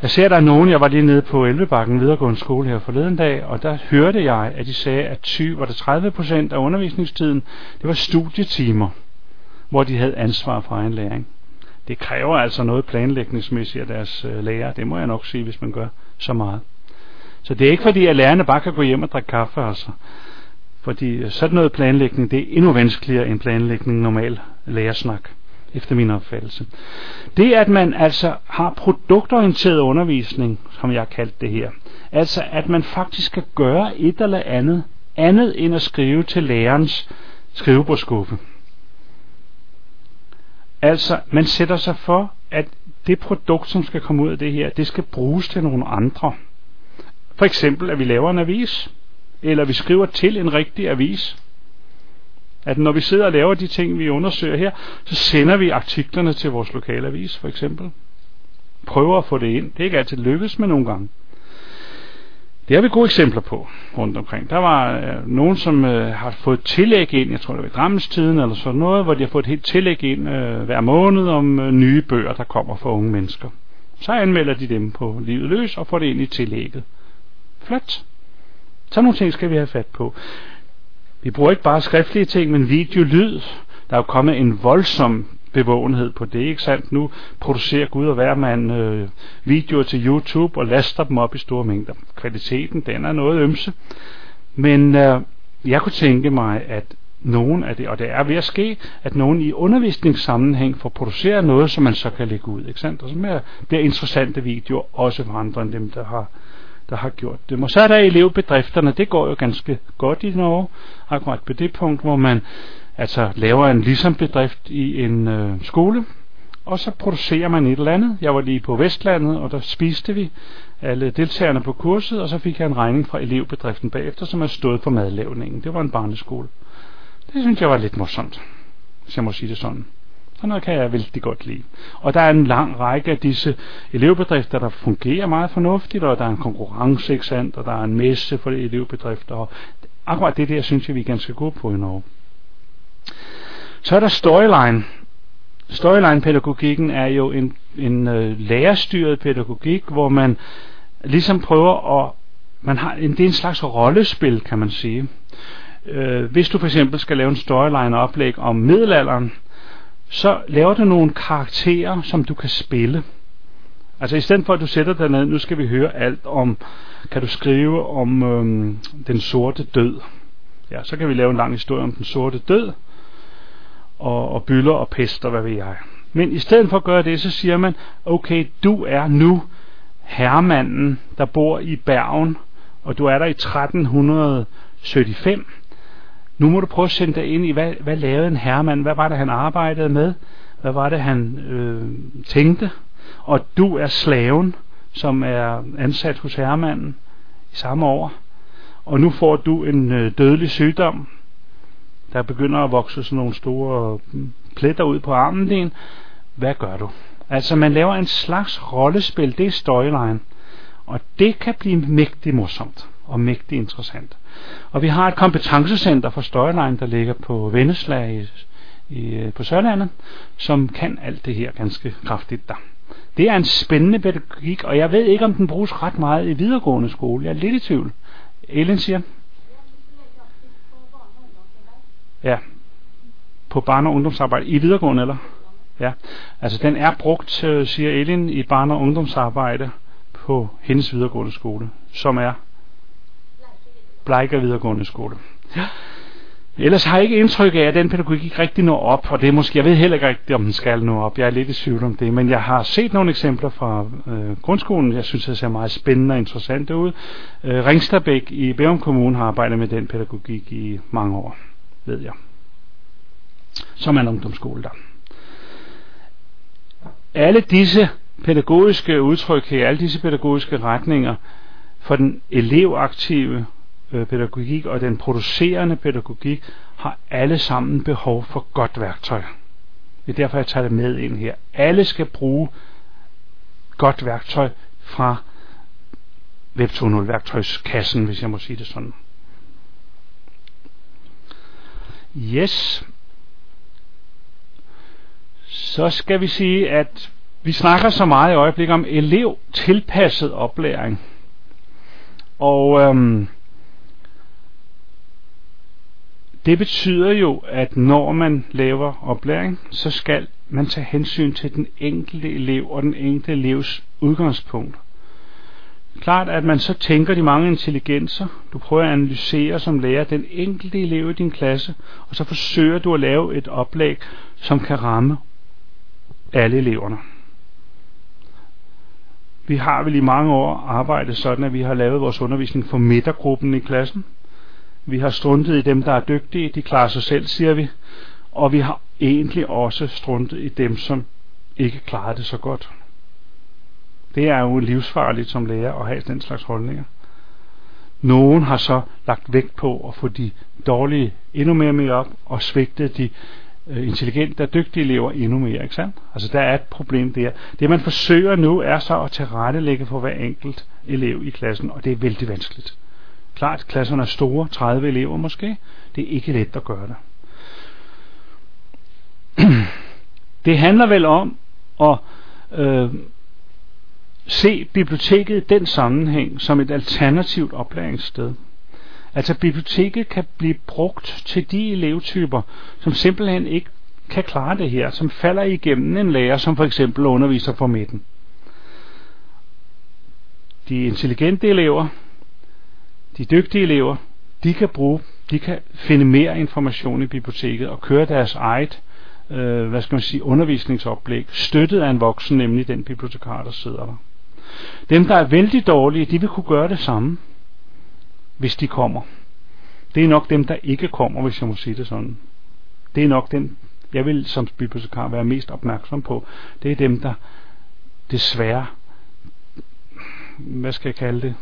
Jeg ser, der er nogen, jeg var lige nede på Elvebakken videregående skole her forleden dag, og der hørte jeg, at de sagde, at 20, var det 30 procent af undervisningstiden, det var studietimer, hvor de havde ansvar for egen læring. Det kræver altså noget planlægningsmæssigt af deres øh, lærer, det må jeg nok sige, hvis man gør så meget. Så det er ikke fordi, at lærerne bare kan gå hjem og drikke kaffe, altså. Fordi sådan noget planlægning, det er endnu vanskeligere end planlægning normal lærersnak efter min opfattelse. Det at man altså har produktorienteret undervisning, som jeg har kaldt det her, altså at man faktisk skal gøre et eller andet, andet end at skrive til lærerens skrivebordskuffe. Altså, man sætter sig for, at det produkt, som skal komme ud af det her, det skal bruges til nogle andre. For eksempel, at vi laver en avis, eller vi skriver til en rigtig avis, at når vi sidder og laver de ting, vi undersøger her, så sender vi artiklerne til vores lokale avis, for eksempel. Prøver at få det ind. Det er ikke altid lykkes med nogle gange. Det har vi gode eksempler på rundt omkring. Der var øh, nogen, som øh, har fået tillæg ind, jeg tror det var i Drammenstiden eller sådan noget, hvor de har fået et helt tillæg ind øh, hver måned om øh, nye bøger, der kommer for unge mennesker. Så anmelder de dem på livet løs og får det ind i tillægget. Flot. Så nogle ting skal vi have fat på. Vi bruger ikke bare skriftlige ting, men video, lyd. Der er jo kommet en voldsom bevågenhed på det, ikke sandt? Nu producerer Gud og hver mand øh, videoer til YouTube og laster dem op i store mængder. Kvaliteten, den er noget ømse. Men øh, jeg kunne tænke mig, at nogen af det, og det er ved at ske, at nogen i undervisningssammenhæng får produceret noget, som man så kan lægge ud, ikke sandt? Og som er, bliver interessante videoer, også for andre end dem, der har der har gjort det. Og så er der elevbedrifterne, det går jo ganske godt i Norge, akkurat på det punkt, hvor man altså laver en ligesom bedrift i en øh, skole, og så producerer man et eller andet. Jeg var lige på Vestlandet, og der spiste vi alle deltagerne på kurset, og så fik jeg en regning fra elevbedriften bagefter, som er stået for madlavningen. Det var en barneskole. Det synes jeg var lidt morsomt, hvis jeg må sige det sådan. Sådan noget kan jeg vældig godt lide. Og der er en lang række af disse elevbedrifter, der fungerer meget fornuftigt, og der er en konkurrence, ikke sandt, og der er en messe for elevbedrifter, og akkurat det der synes jeg, vi er ganske gode på i Norge. Så er der storyline. Storyline-pædagogikken er jo en, en øh, lærerstyret pædagogik, hvor man ligesom prøver at man har en, det er en slags rollespil, kan man sige. Øh, hvis du for eksempel skal lave en storyline-oplæg om middelalderen, så laver du nogle karakterer, som du kan spille. Altså i stedet for at du sætter dig ned, nu skal vi høre alt om, kan du skrive om øhm, den sorte død. Ja, så kan vi lave en lang historie om den sorte død, og, og byller og pest og hvad ved jeg. Men i stedet for at gøre det, så siger man, okay, du er nu herremanden, der bor i Bergen, og du er der i 1375, nu må du prøve at sende dig ind i, hvad, hvad lavede en herremand? Hvad var det, han arbejdede med? Hvad var det, han øh, tænkte? Og du er slaven, som er ansat hos herremanden i samme år. Og nu får du en øh, dødelig sygdom. Der begynder at vokse sådan nogle store mm, pletter ud på armen din. Hvad gør du? Altså man laver en slags rollespil, det er storyline. Og det kan blive mægtig morsomt og mægtig interessant. Og vi har et kompetencecenter for Støjlejen, der ligger på Venneslag i, i, øh, på Sørlandet, som kan alt det her ganske kraftigt der. Det er en spændende pædagogik, og jeg ved ikke, om den bruges ret meget i videregående skole. Jeg er lidt i tvivl. Ellen siger? Ja. På barne- og ungdomsarbejde. I videregående, eller? Ja. Altså, den er brugt, øh, siger Elin, i barne- og ungdomsarbejde på hendes videregående skole, som er Bleiker videregående skole. Ja. Ellers har jeg ikke indtryk af, at den pædagogik ikke rigtig når op, og det er måske, jeg ved heller ikke rigtigt, om den skal nå op. Jeg er lidt i tvivl om det, men jeg har set nogle eksempler fra øh, grundskolen, jeg synes, det ser meget spændende og interessant ud. Øh, Ringstabæk i Bærum Kommune har arbejdet med den pædagogik i mange år, ved jeg. Som er en ungdomsskole der. Alle disse pædagogiske udtryk her, alle disse pædagogiske retninger for den elevaktive Øh, pædagogik og den producerende pædagogik har alle sammen behov for godt værktøj. Det er derfor, jeg tager det med ind her. Alle skal bruge godt værktøj fra Web 2.0 værktøjskassen, hvis jeg må sige det sådan. Yes. Så skal vi sige, at vi snakker så meget i øjeblikket om elev tilpasset oplæring. Og øhm, det betyder jo, at når man laver oplæring, så skal man tage hensyn til den enkelte elev og den enkelte elevs udgangspunkt. Klart, at man så tænker de mange intelligenser. Du prøver at analysere som lærer den enkelte elev i din klasse, og så forsøger du at lave et oplæg, som kan ramme alle eleverne. Vi har vel i mange år arbejdet sådan, at vi har lavet vores undervisning for midtergruppen i klassen. Vi har struntet i dem, der er dygtige, de klarer sig selv, siger vi. Og vi har egentlig også struntet i dem, som ikke klarer det så godt. Det er jo livsfarligt som lærer at have den slags holdninger. Nogen har så lagt vægt på at få de dårlige endnu mere med op og svigtet de øh, intelligente og dygtige elever endnu mere. Ikke sandt? Altså der er et problem der. Det man forsøger nu er så at tilrettelægge for hver enkelt elev i klassen, og det er vældig vanskeligt. Klart, klasserne er store, 30 elever måske. Det er ikke let at gøre det. Det handler vel om at øh, se biblioteket i den sammenhæng som et alternativt oplæringssted. Altså biblioteket kan blive brugt til de elevtyper, som simpelthen ikke kan klare det her, som falder igennem en lærer, som for eksempel underviser på midten. De intelligente elever, de dygtige elever, de kan bruge, de kan finde mere information i biblioteket og køre deres eget, øh, hvad skal man sige, undervisningsoplæg, støttet af en voksen, nemlig den bibliotekar, der sidder der. Dem, der er vældig dårlige, de vil kunne gøre det samme, hvis de kommer. Det er nok dem, der ikke kommer, hvis jeg må sige det sådan. Det er nok dem, jeg vil som bibliotekar være mest opmærksom på. Det er dem, der desværre, hvad skal jeg kalde det,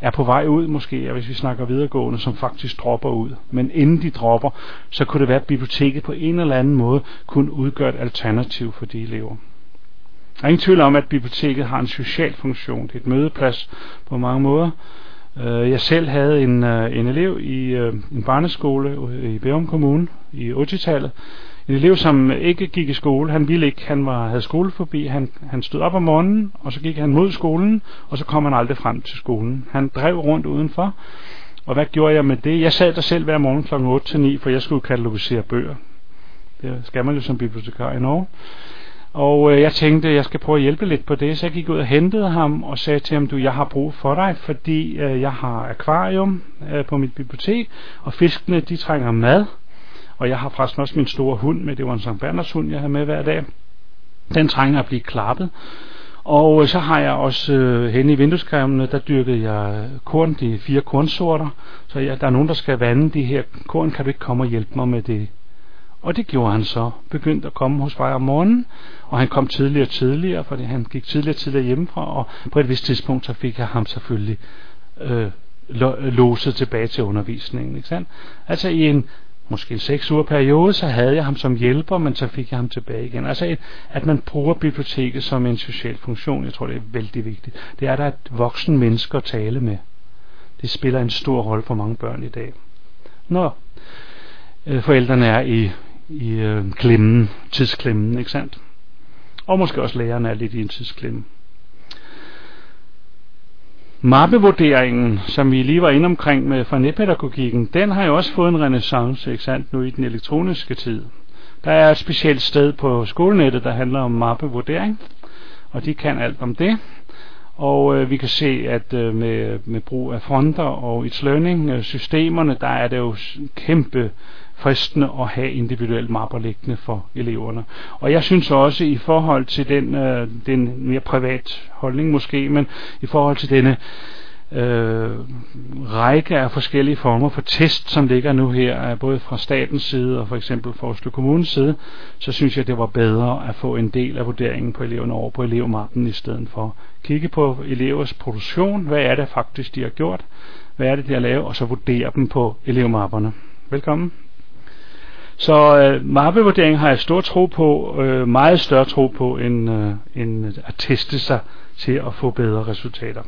er på vej ud måske, hvis vi snakker videregående, som faktisk dropper ud. Men inden de dropper, så kunne det være, at biblioteket på en eller anden måde kunne udgøre et alternativ for de elever. Der er ingen tvivl om, at biblioteket har en social funktion. Det er et mødeplads på mange måder. Øh, jeg selv havde en, øh, en elev i øh, en barneskole i Bærum Kommune i 80-tallet, en elev, som ikke gik i skole. Han ville ikke. Han var, havde skole forbi. Han, han stod op om morgenen, og så gik han mod skolen, og så kom han aldrig frem til skolen. Han drev rundt udenfor. Og hvad gjorde jeg med det? Jeg sad der selv hver morgen kl. 8 til 9, for jeg skulle katalogisere bøger. Det skal man jo som bibliotekar i Norge. Og øh, jeg tænkte, jeg skal prøve at hjælpe lidt på det, så jeg gik ud og hentede ham og sagde til ham, du, jeg har brug for dig, fordi øh, jeg har akvarium øh, på mit bibliotek, og fiskene, de trænger mad, og jeg har faktisk også min store hund med, det var en St. Berners hund, jeg har med hver dag. Den trænger at blive klappet. Og øh, så har jeg også øh, henne i vindueskarmene, der dyrkede jeg øh, korn, de fire kornsorter. Så ja, der er nogen, der skal vande de her korn, kan du ikke komme og hjælpe mig med det? Og det gjorde han så. Begyndte at komme hos mig om morgenen, og han kom tidligere og tidligere, fordi han gik tidligere og tidligere hjemmefra, og på et vist tidspunkt, så fik jeg ham selvfølgelig øh, låset tilbage til undervisningen. Ikke sandt? Altså i en måske en seks uger periode, så havde jeg ham som hjælper, men så fik jeg ham tilbage igen. Altså, at man bruger biblioteket som en social funktion, jeg tror, det er vældig vigtigt. Det er der et voksen menneske at tale med. Det spiller en stor rolle for mange børn i dag. Når øh, forældrene er i, i øh, klemmen, tidsklemmen, ikke sandt? Og måske også lærerne er lidt i en tidsklemme. Mappevurderingen, som vi lige var inde omkring med fornepædagogikken, den har jo også fået en renaissance, ikke sandt, nu i den elektroniske tid. Der er et specielt sted på skolenettet, der handler om mappevurdering, og de kan alt om det. Og øh, vi kan se, at øh, med, med brug af fronter og It's Learning-systemerne, øh, der er det jo kæmpe fristende at have individuelt mapper liggende for eleverne. Og jeg synes også i forhold til den, øh, den mere privat holdning måske, men i forhold til denne øh, række af forskellige former for test, som ligger nu her, øh, både fra statens side og for eksempel fra Oslo Kommunes side, så synes jeg, det var bedre at få en del af vurderingen på eleverne over på elevmappen i stedet for. Kigge på elevers produktion, hvad er det faktisk, de har gjort, hvad er det, de har lavet, og så vurdere dem på elevmapperne. Velkommen. Så øh, mappevurdering har jeg stor tro på, øh, meget større tro på, end, øh, end at teste sig til at få bedre resultater.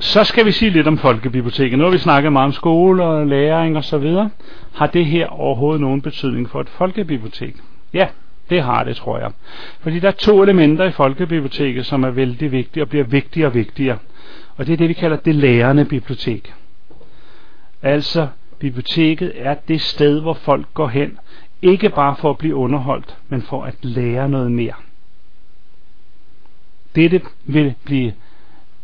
Så skal vi sige lidt om folkebiblioteket. Nu har vi snakket meget om skole og læring og så videre. Har det her overhovedet nogen betydning for et folkebibliotek? Ja, det har det, tror jeg. Fordi der er to elementer i folkebiblioteket, som er vældig vigtige og bliver vigtigere og vigtigere. Og det er det, vi kalder det lærende bibliotek. Altså, biblioteket er det sted, hvor folk går hen, ikke bare for at blive underholdt, men for at lære noget mere. Dette vil blive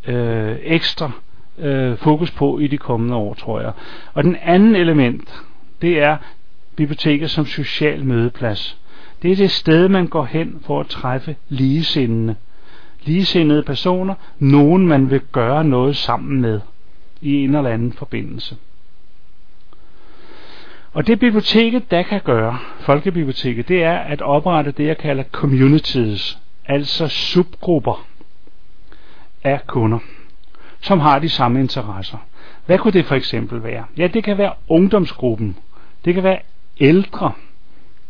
øh, ekstra øh, fokus på i de kommende år, tror jeg. Og den anden element, det er biblioteket som social mødeplads. Det er det sted, man går hen for at træffe ligesindede. Ligesindede personer, nogen man vil gøre noget sammen med i en eller anden forbindelse. Og det biblioteket, der kan gøre, folkebiblioteket, det er at oprette det, jeg kalder communities, altså subgrupper af kunder, som har de samme interesser. Hvad kunne det for eksempel være? Ja, det kan være ungdomsgruppen. Det kan være ældre,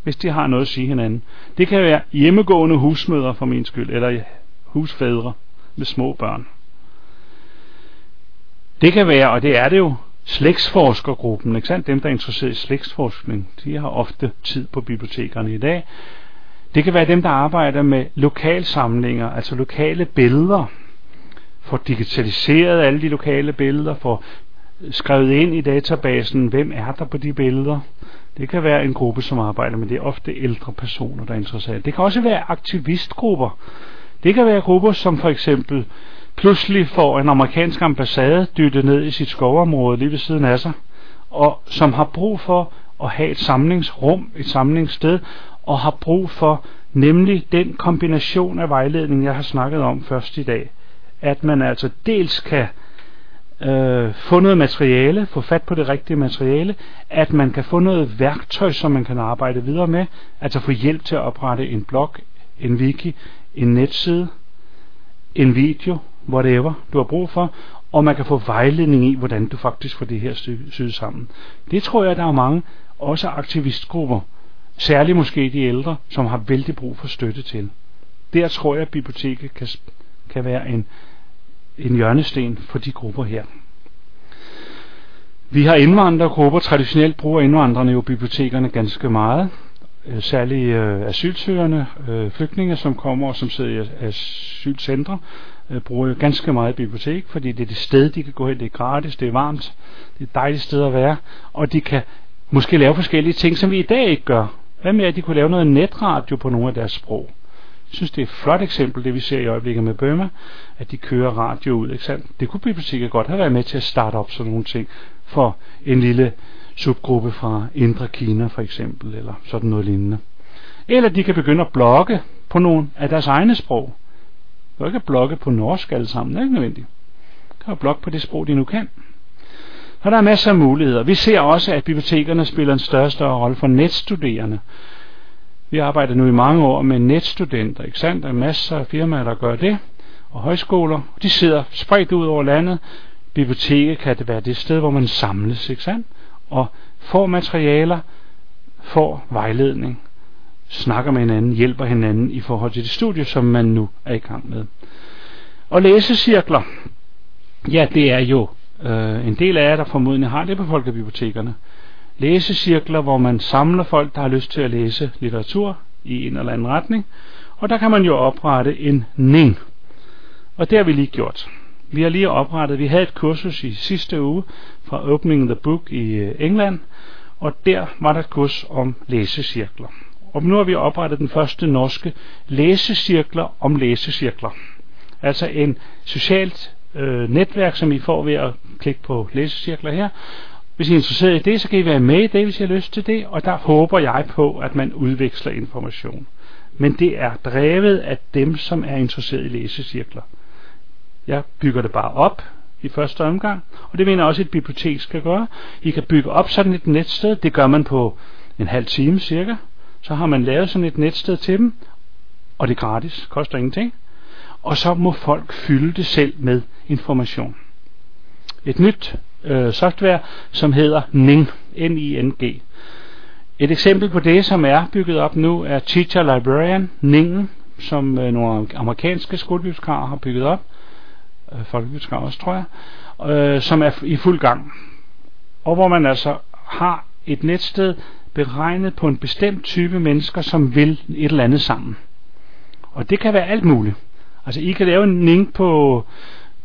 hvis de har noget at sige hinanden. Det kan være hjemmegående husmødre for min skyld, eller husfædre med små børn. Det kan være, og det er det jo, slægtsforskergruppen, ikke sandt? dem der er interesseret i slægtsforskning, de har ofte tid på bibliotekerne i dag. Det kan være dem, der arbejder med lokalsamlinger, altså lokale billeder, får digitaliseret alle de lokale billeder, får skrevet ind i databasen, hvem er der på de billeder. Det kan være en gruppe, som arbejder med det. er ofte ældre personer, der er interesseret. Det kan også være aktivistgrupper. Det kan være grupper, som for eksempel pludselig får en amerikansk ambassade dyttet ned i sit skovområde lige ved siden af sig, og som har brug for at have et samlingsrum, et samlingssted, og har brug for nemlig den kombination af vejledning, jeg har snakket om først i dag. At man altså dels kan øh, få noget materiale, få fat på det rigtige materiale, at man kan få noget værktøj, som man kan arbejde videre med, altså få hjælp til at oprette en blog, en wiki, en netside, en video, whatever du har brug for, og man kan få vejledning i, hvordan du faktisk får det her syet sammen. Det tror jeg, der er mange, også aktivistgrupper, særligt måske de ældre, som har vældig brug for støtte til. Der tror jeg, at biblioteket kan, kan være en, en hjørnesten for de grupper her. Vi har indvandrergrupper. Traditionelt bruger indvandrerne jo bibliotekerne ganske meget. Øh, særligt øh, asylsøgerne, øh, flygtninge, som kommer og som sidder i asylcentre, øh, bruger jo ganske meget bibliotek, fordi det er det sted, de kan gå hen. Det er gratis, det er varmt, det er et dejligt sted at være, og de kan måske lave forskellige ting, som vi i dag ikke gør. Hvad med, at de kunne lave noget netradio på nogle af deres sprog? Jeg synes, det er et flot eksempel, det vi ser i øjeblikket med Burma, at de kører radio ud. Ikke sandt? Det kunne biblioteket godt have været med til at starte op sådan nogle ting for en lille subgruppe fra Indre Kina for eksempel, eller sådan noget lignende. Eller de kan begynde at blogge på nogle af deres egne sprog. Du kan ikke blokke på norsk alle sammen, det er ikke nødvendigt. Du kan blokke på det sprog, de nu kan. Og der er masser af muligheder. Vi ser også, at bibliotekerne spiller en større og større rolle for netstuderende. Vi arbejder nu i mange år med netstudenter, ikke sandt? Der er masser af firmaer, der gør det, og højskoler. De sidder spredt ud over landet. Biblioteket kan det være det sted, hvor man samles, ikke sandt? Og får materialer, får vejledning, snakker med hinanden, hjælper hinanden i forhold til det studie, som man nu er i gang med. Og læsecirkler, ja, det er jo øh, en del af jer, der formodentlig har det på folkebibliotekerne. Læsecirkler, hvor man samler folk, der har lyst til at læse litteratur i en eller anden retning, Og der kan man jo oprette en NING. Og det har vi lige gjort. Vi har lige oprettet, vi havde et kursus i sidste uge fra Opening the Book i øh, England, og der var der et kurs om læsecirkler. Og nu har vi oprettet den første norske læsecirkler om læsecirkler. Altså en socialt øh, netværk, som I får ved at klikke på læsecirkler her. Hvis I er interesseret i det, så kan I være med i det, hvis I har lyst til det, og der håber jeg på, at man udveksler information. Men det er drevet af dem, som er interesseret i læsecirkler. Jeg bygger det bare op i første omgang, og det mener jeg også, at et bibliotek skal gøre. I kan bygge op sådan et netsted, det gør man på en halv time cirka. Så har man lavet sådan et netsted til dem, og det er gratis, koster ingenting. Og så må folk fylde det selv med information. Et nyt øh, software, som hedder Ning, N-I-N-G. Et eksempel på det, som er bygget op nu, er Teacher Librarian, Ningen, som øh, nogle amerikanske skolebibliotekarer har bygget op øh, folkebibliotekarer også, tror jeg, øh, som er i fuld gang. Og hvor man altså har et netsted beregnet på en bestemt type mennesker, som vil et eller andet sammen. Og det kan være alt muligt. Altså, I kan lave en link på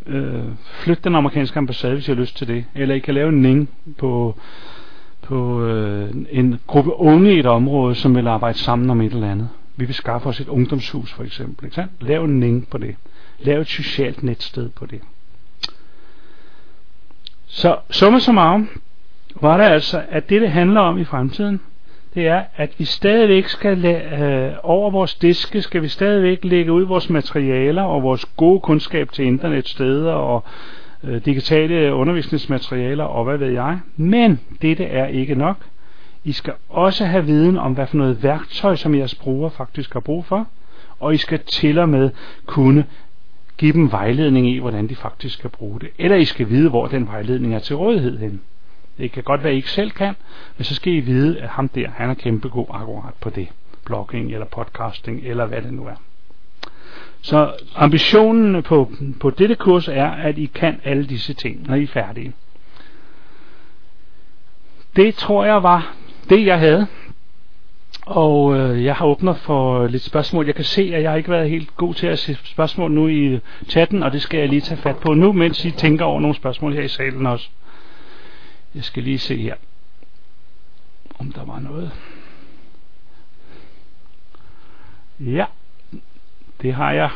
øh, flyt den amerikanske ambassade, hvis I har lyst til det. Eller I kan lave en link på, på øh, en gruppe unge i et område, som vil arbejde sammen om et eller andet. Vi vil skaffe os et ungdomshus, for eksempel. Ikke sandt? Lav en link på det. Lav et socialt netsted på det. Så summa summarum var det altså, at det det handler om i fremtiden, det er, at vi stadigvæk skal lade, øh, over vores diske, skal vi stadigvæk lægge ud vores materialer og vores gode kundskab til internetsteder og øh, digitale undervisningsmaterialer og hvad ved jeg. Men dette er ikke nok. I skal også have viden om, hvad for noget værktøj, som jeres brugere faktisk har brug for. Og I skal til og med kunne give dem vejledning i, hvordan de faktisk skal bruge det. Eller I skal vide, hvor den vejledning er til rådighed hen. Det kan godt være, at I ikke selv kan, men så skal I vide, at ham der, han er kæmpe god akkurat på det. Blogging eller podcasting, eller hvad det nu er. Så ambitionen på, på dette kurs er, at I kan alle disse ting, når I er færdige. Det tror jeg var det, jeg havde. Og øh, jeg har åbnet for lidt spørgsmål. Jeg kan se, at jeg har ikke været helt god til at se spørgsmål nu i chatten, og det skal jeg lige tage fat på nu, mens I tænker over nogle spørgsmål her i salen også. Jeg skal lige se her, om der var noget. Ja, det har jeg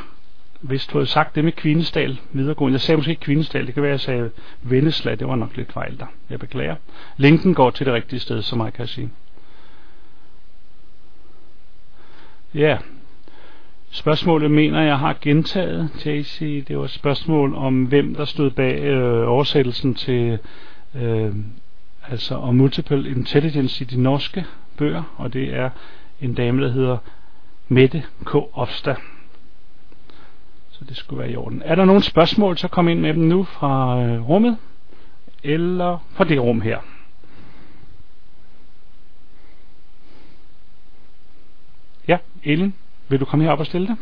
vist fået sagt det med Kvindesdal videregående. Jeg sagde måske ikke Kvindesdal, det kan være, jeg sagde Vennesla, det var nok lidt fejl der. Jeg beklager. Linken går til det rigtige sted, som jeg kan sige. Ja, spørgsmålet mener jeg har gentaget, JC. Det var et spørgsmål om, hvem der stod bag øh, oversættelsen til, øh, altså om multiple intelligence i de norske bøger, og det er en dame, der hedder Mette K. Ofstad. Så det skulle være i orden. Er der nogle spørgsmål, så kom ind med dem nu fra øh, rummet, eller fra det rum her. Ja, Elin, vil du komme herop og stille det?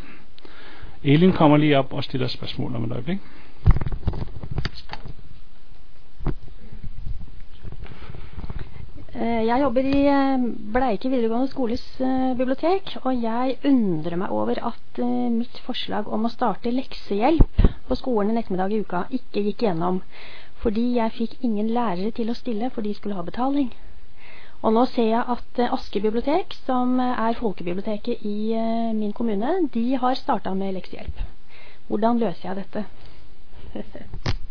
Elin kommer lige op og stiller spørgsmål om et øjeblik. Eh, jeg jobber i eh, Bleike videregående skoles eh, bibliotek, og jeg undrer meg over at mitt forslag om å starte leksehjelp på skolen en ettermiddag i uka ikke gikk gjennom, fordi jeg fikk ingen lærere til å stille, for de skulle ha betaling. Og nå ser jeg at Aske bibliotek, som er folkebiblioteket i min kommune, de har starta med leksehjelp. Hvordan løser jeg dette?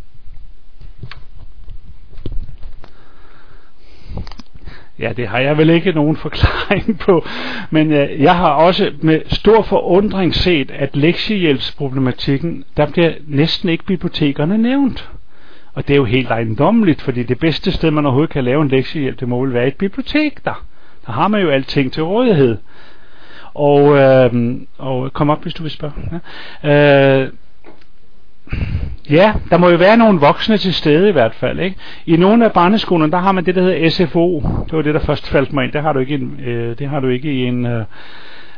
Ja, det har jeg vel ikke nogen forklaring på, men øh, jeg har også med stor forundring set, at lektiehjælpsproblematikken, der bliver næsten ikke bibliotekerne nævnt. Og det er jo helt ejendommeligt, fordi det bedste sted, man overhovedet kan lave en lektiehjælp, det må vel være et bibliotek der. Der har man jo alting til rådighed. Og, øh, og kom op, hvis du vil spørge. Ja. Øh, Ja, der må jo være nogle voksne til stede i hvert fald. Ikke? I nogle af barneskolerne, der har man det, der hedder SFO. Det var det, der først faldt mig ind. Det har du ikke, en, øh, det har du ikke i en øh,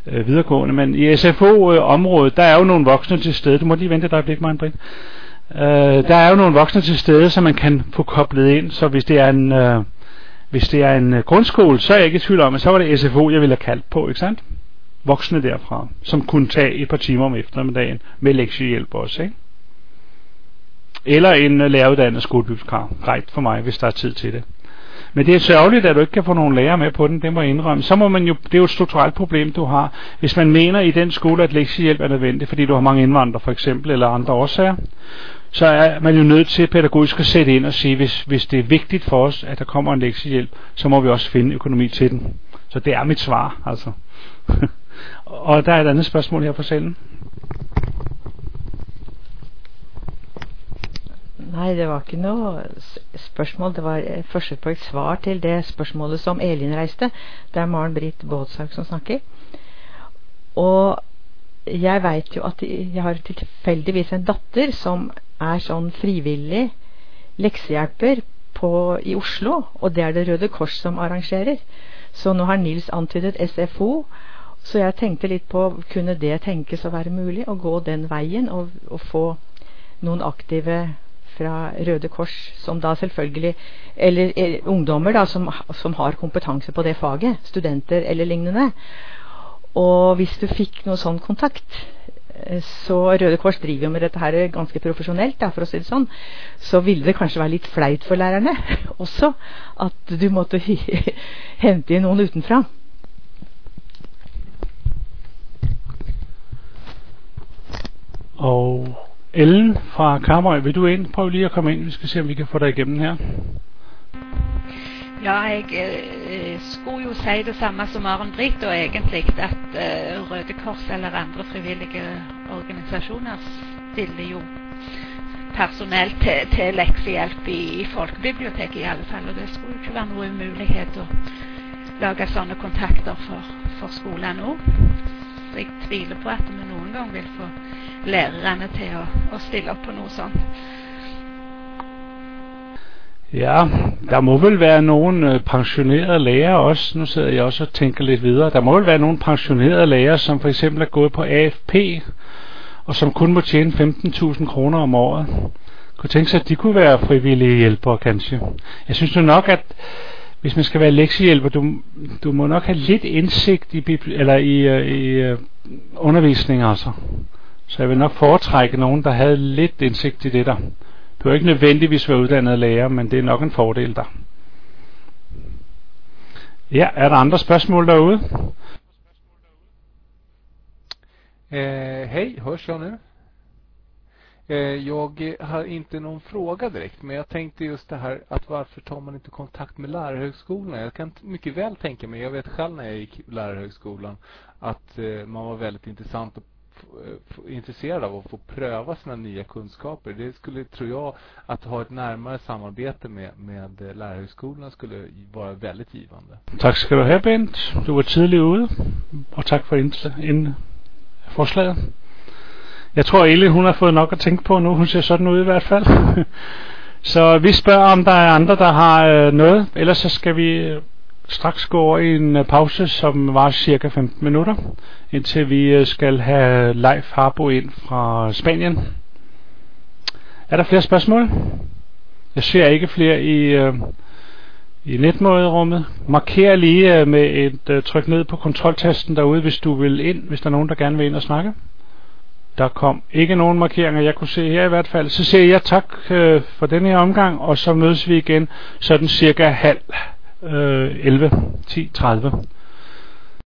øh videregående. Men i SFO-området, øh, der er jo nogle voksne til stede. Du må lige vente et øjeblik, Britt. Øh, der er jo nogle voksne til stede, som man kan få koblet ind, så hvis det er en, øh, hvis det er en øh, grundskole, så er jeg ikke i tvivl om, at så var det SFO, jeg ville have kaldt på, ikke sandt? voksne derfra, som kunne tage et par timer om eftermiddagen med lektiehjælp også, ikke? Eller en øh, læreruddannet skolebygskar. Grejt for mig, hvis der er tid til det. Men det er sørgeligt, at du ikke kan få nogen lærer med på den, det må jeg indrømme. Så må man jo, det er jo et strukturelt problem, du har. Hvis man mener i den skole, at lektiehjælp er nødvendig, fordi du har mange indvandrere for eksempel, eller andre årsager, så er man jo nødt til pædagogisk at sætte ind og sige, hvis, hvis det er vigtigt for os, at der kommer en lektiehjælp, så må vi også finde økonomi til den. Så det er mit svar, altså. og der er et andet spørgsmål her på salen. Nei, det var ikke noe spørsmål. Det var et forsøk på et svar til det spørsmålet som Elin reiste. Det er Maren Britt Båtshaug som snakker. Og jeg veit jo at jeg har tilfeldigvis en datter som er sånn frivillig leksehjelper på, i Oslo, og det er det Røde Kors som arrangerer. Så nå har Nils antydet SFO, så jeg tenkte litt på kunne det tenkes å være mulig å gå den veien og, og få noen aktive fra Røde Kors, som da selvfølgelig Eller er, ungdommer da, som, som, har kompetanse på det faget. Studenter eller lignende. Og hvis du fikk noe sånn kontakt, eh, så Røde Kors driver jo med dette her ganske profesjonelt, da, for å si det sånn, så ville det kanskje være litt flaut for lærerne også at du måtte hente inn noen utenfra. Og Ellen fra Karmøy, vil du ind? Prøv lige at komme ind. Vi skal se, om vi kan få dig igennem her. Ja, jeg eh, skulle jo si det samme som Aron-Britt, og egentlig at øh, Røde Kors eller andre frivillige organisasjoner stiller jo personell til, til leksehjelp i, i folkebiblioteket i alle fall. Og det skulle jo ikke være noe umulighet å lage sånne kontakter for, for skolene òg. Så jeg tviler på at vi noen gång vill få lärarna till att, å stille opp på något sånt. Ja, der må vel være nogle øh, pensionerede læger også. Nu sidder jeg også og tænker lidt videre. Der må vel være nogle pensionerede læger, som for eksempel er gået på AFP, og som kun må tjene 15.000 kroner om året. Kunne tænke sig, at de kunne være frivillige hjælpere, kanskje. Jeg synes nu nok, at hvis man skal være lektiehjælper, du, du må nok have lidt indsigt i, eller i, uh, i uh, undervisning, altså. Så jeg vil nok foretrække nogen, der havde lidt indsigt i det der. Du er ikke nødvendigvis være uddannet lærer, men det er nok en fordel der. Ja, er der andre spørgsmål derude? Øh, eh, hej, hos jag nu? Eh, jag har inte någon fråga direkt, men jag tänkte just det här att varför tar man inte kontakt med lärarhögskolorna? Jag kan mycket väl tänka mig, jag vet själv när jag gick lärarhögskolan, att eh, man var väldigt intressant och eh, intresserad av att få pröva sina nya kunskaper. Det skulle, tror jag, att ha ett närmare samarbete med, med lärarhögskolorna skulle vara väldigt givande. Tack ska du ha Bent. Du var tidig ude, och tack för ind, in forslaget. Jeg tror Elin, hun har fået nok at tænke på nu. Hun ser sådan ud i hvert fald. så vi spørger, om der er andre, der har øh, noget. Ellers så skal vi øh, straks gå over i en øh, pause, som var cirka 15 minutter, indtil vi øh, skal have Leif Harbo ind fra Spanien. Er der flere spørgsmål? Jeg ser ikke flere i, øh, i netmåderummet. Marker lige øh, med et øh, tryk ned på kontroltasten derude, hvis du vil ind, hvis der er nogen, der gerne vil ind og snakke. Der kom ikke nogen markeringer, jeg kunne se her i hvert fald. Så siger jeg tak øh, for denne her omgang, og så mødes vi igen sådan cirka halv øh, 11, 10, 30.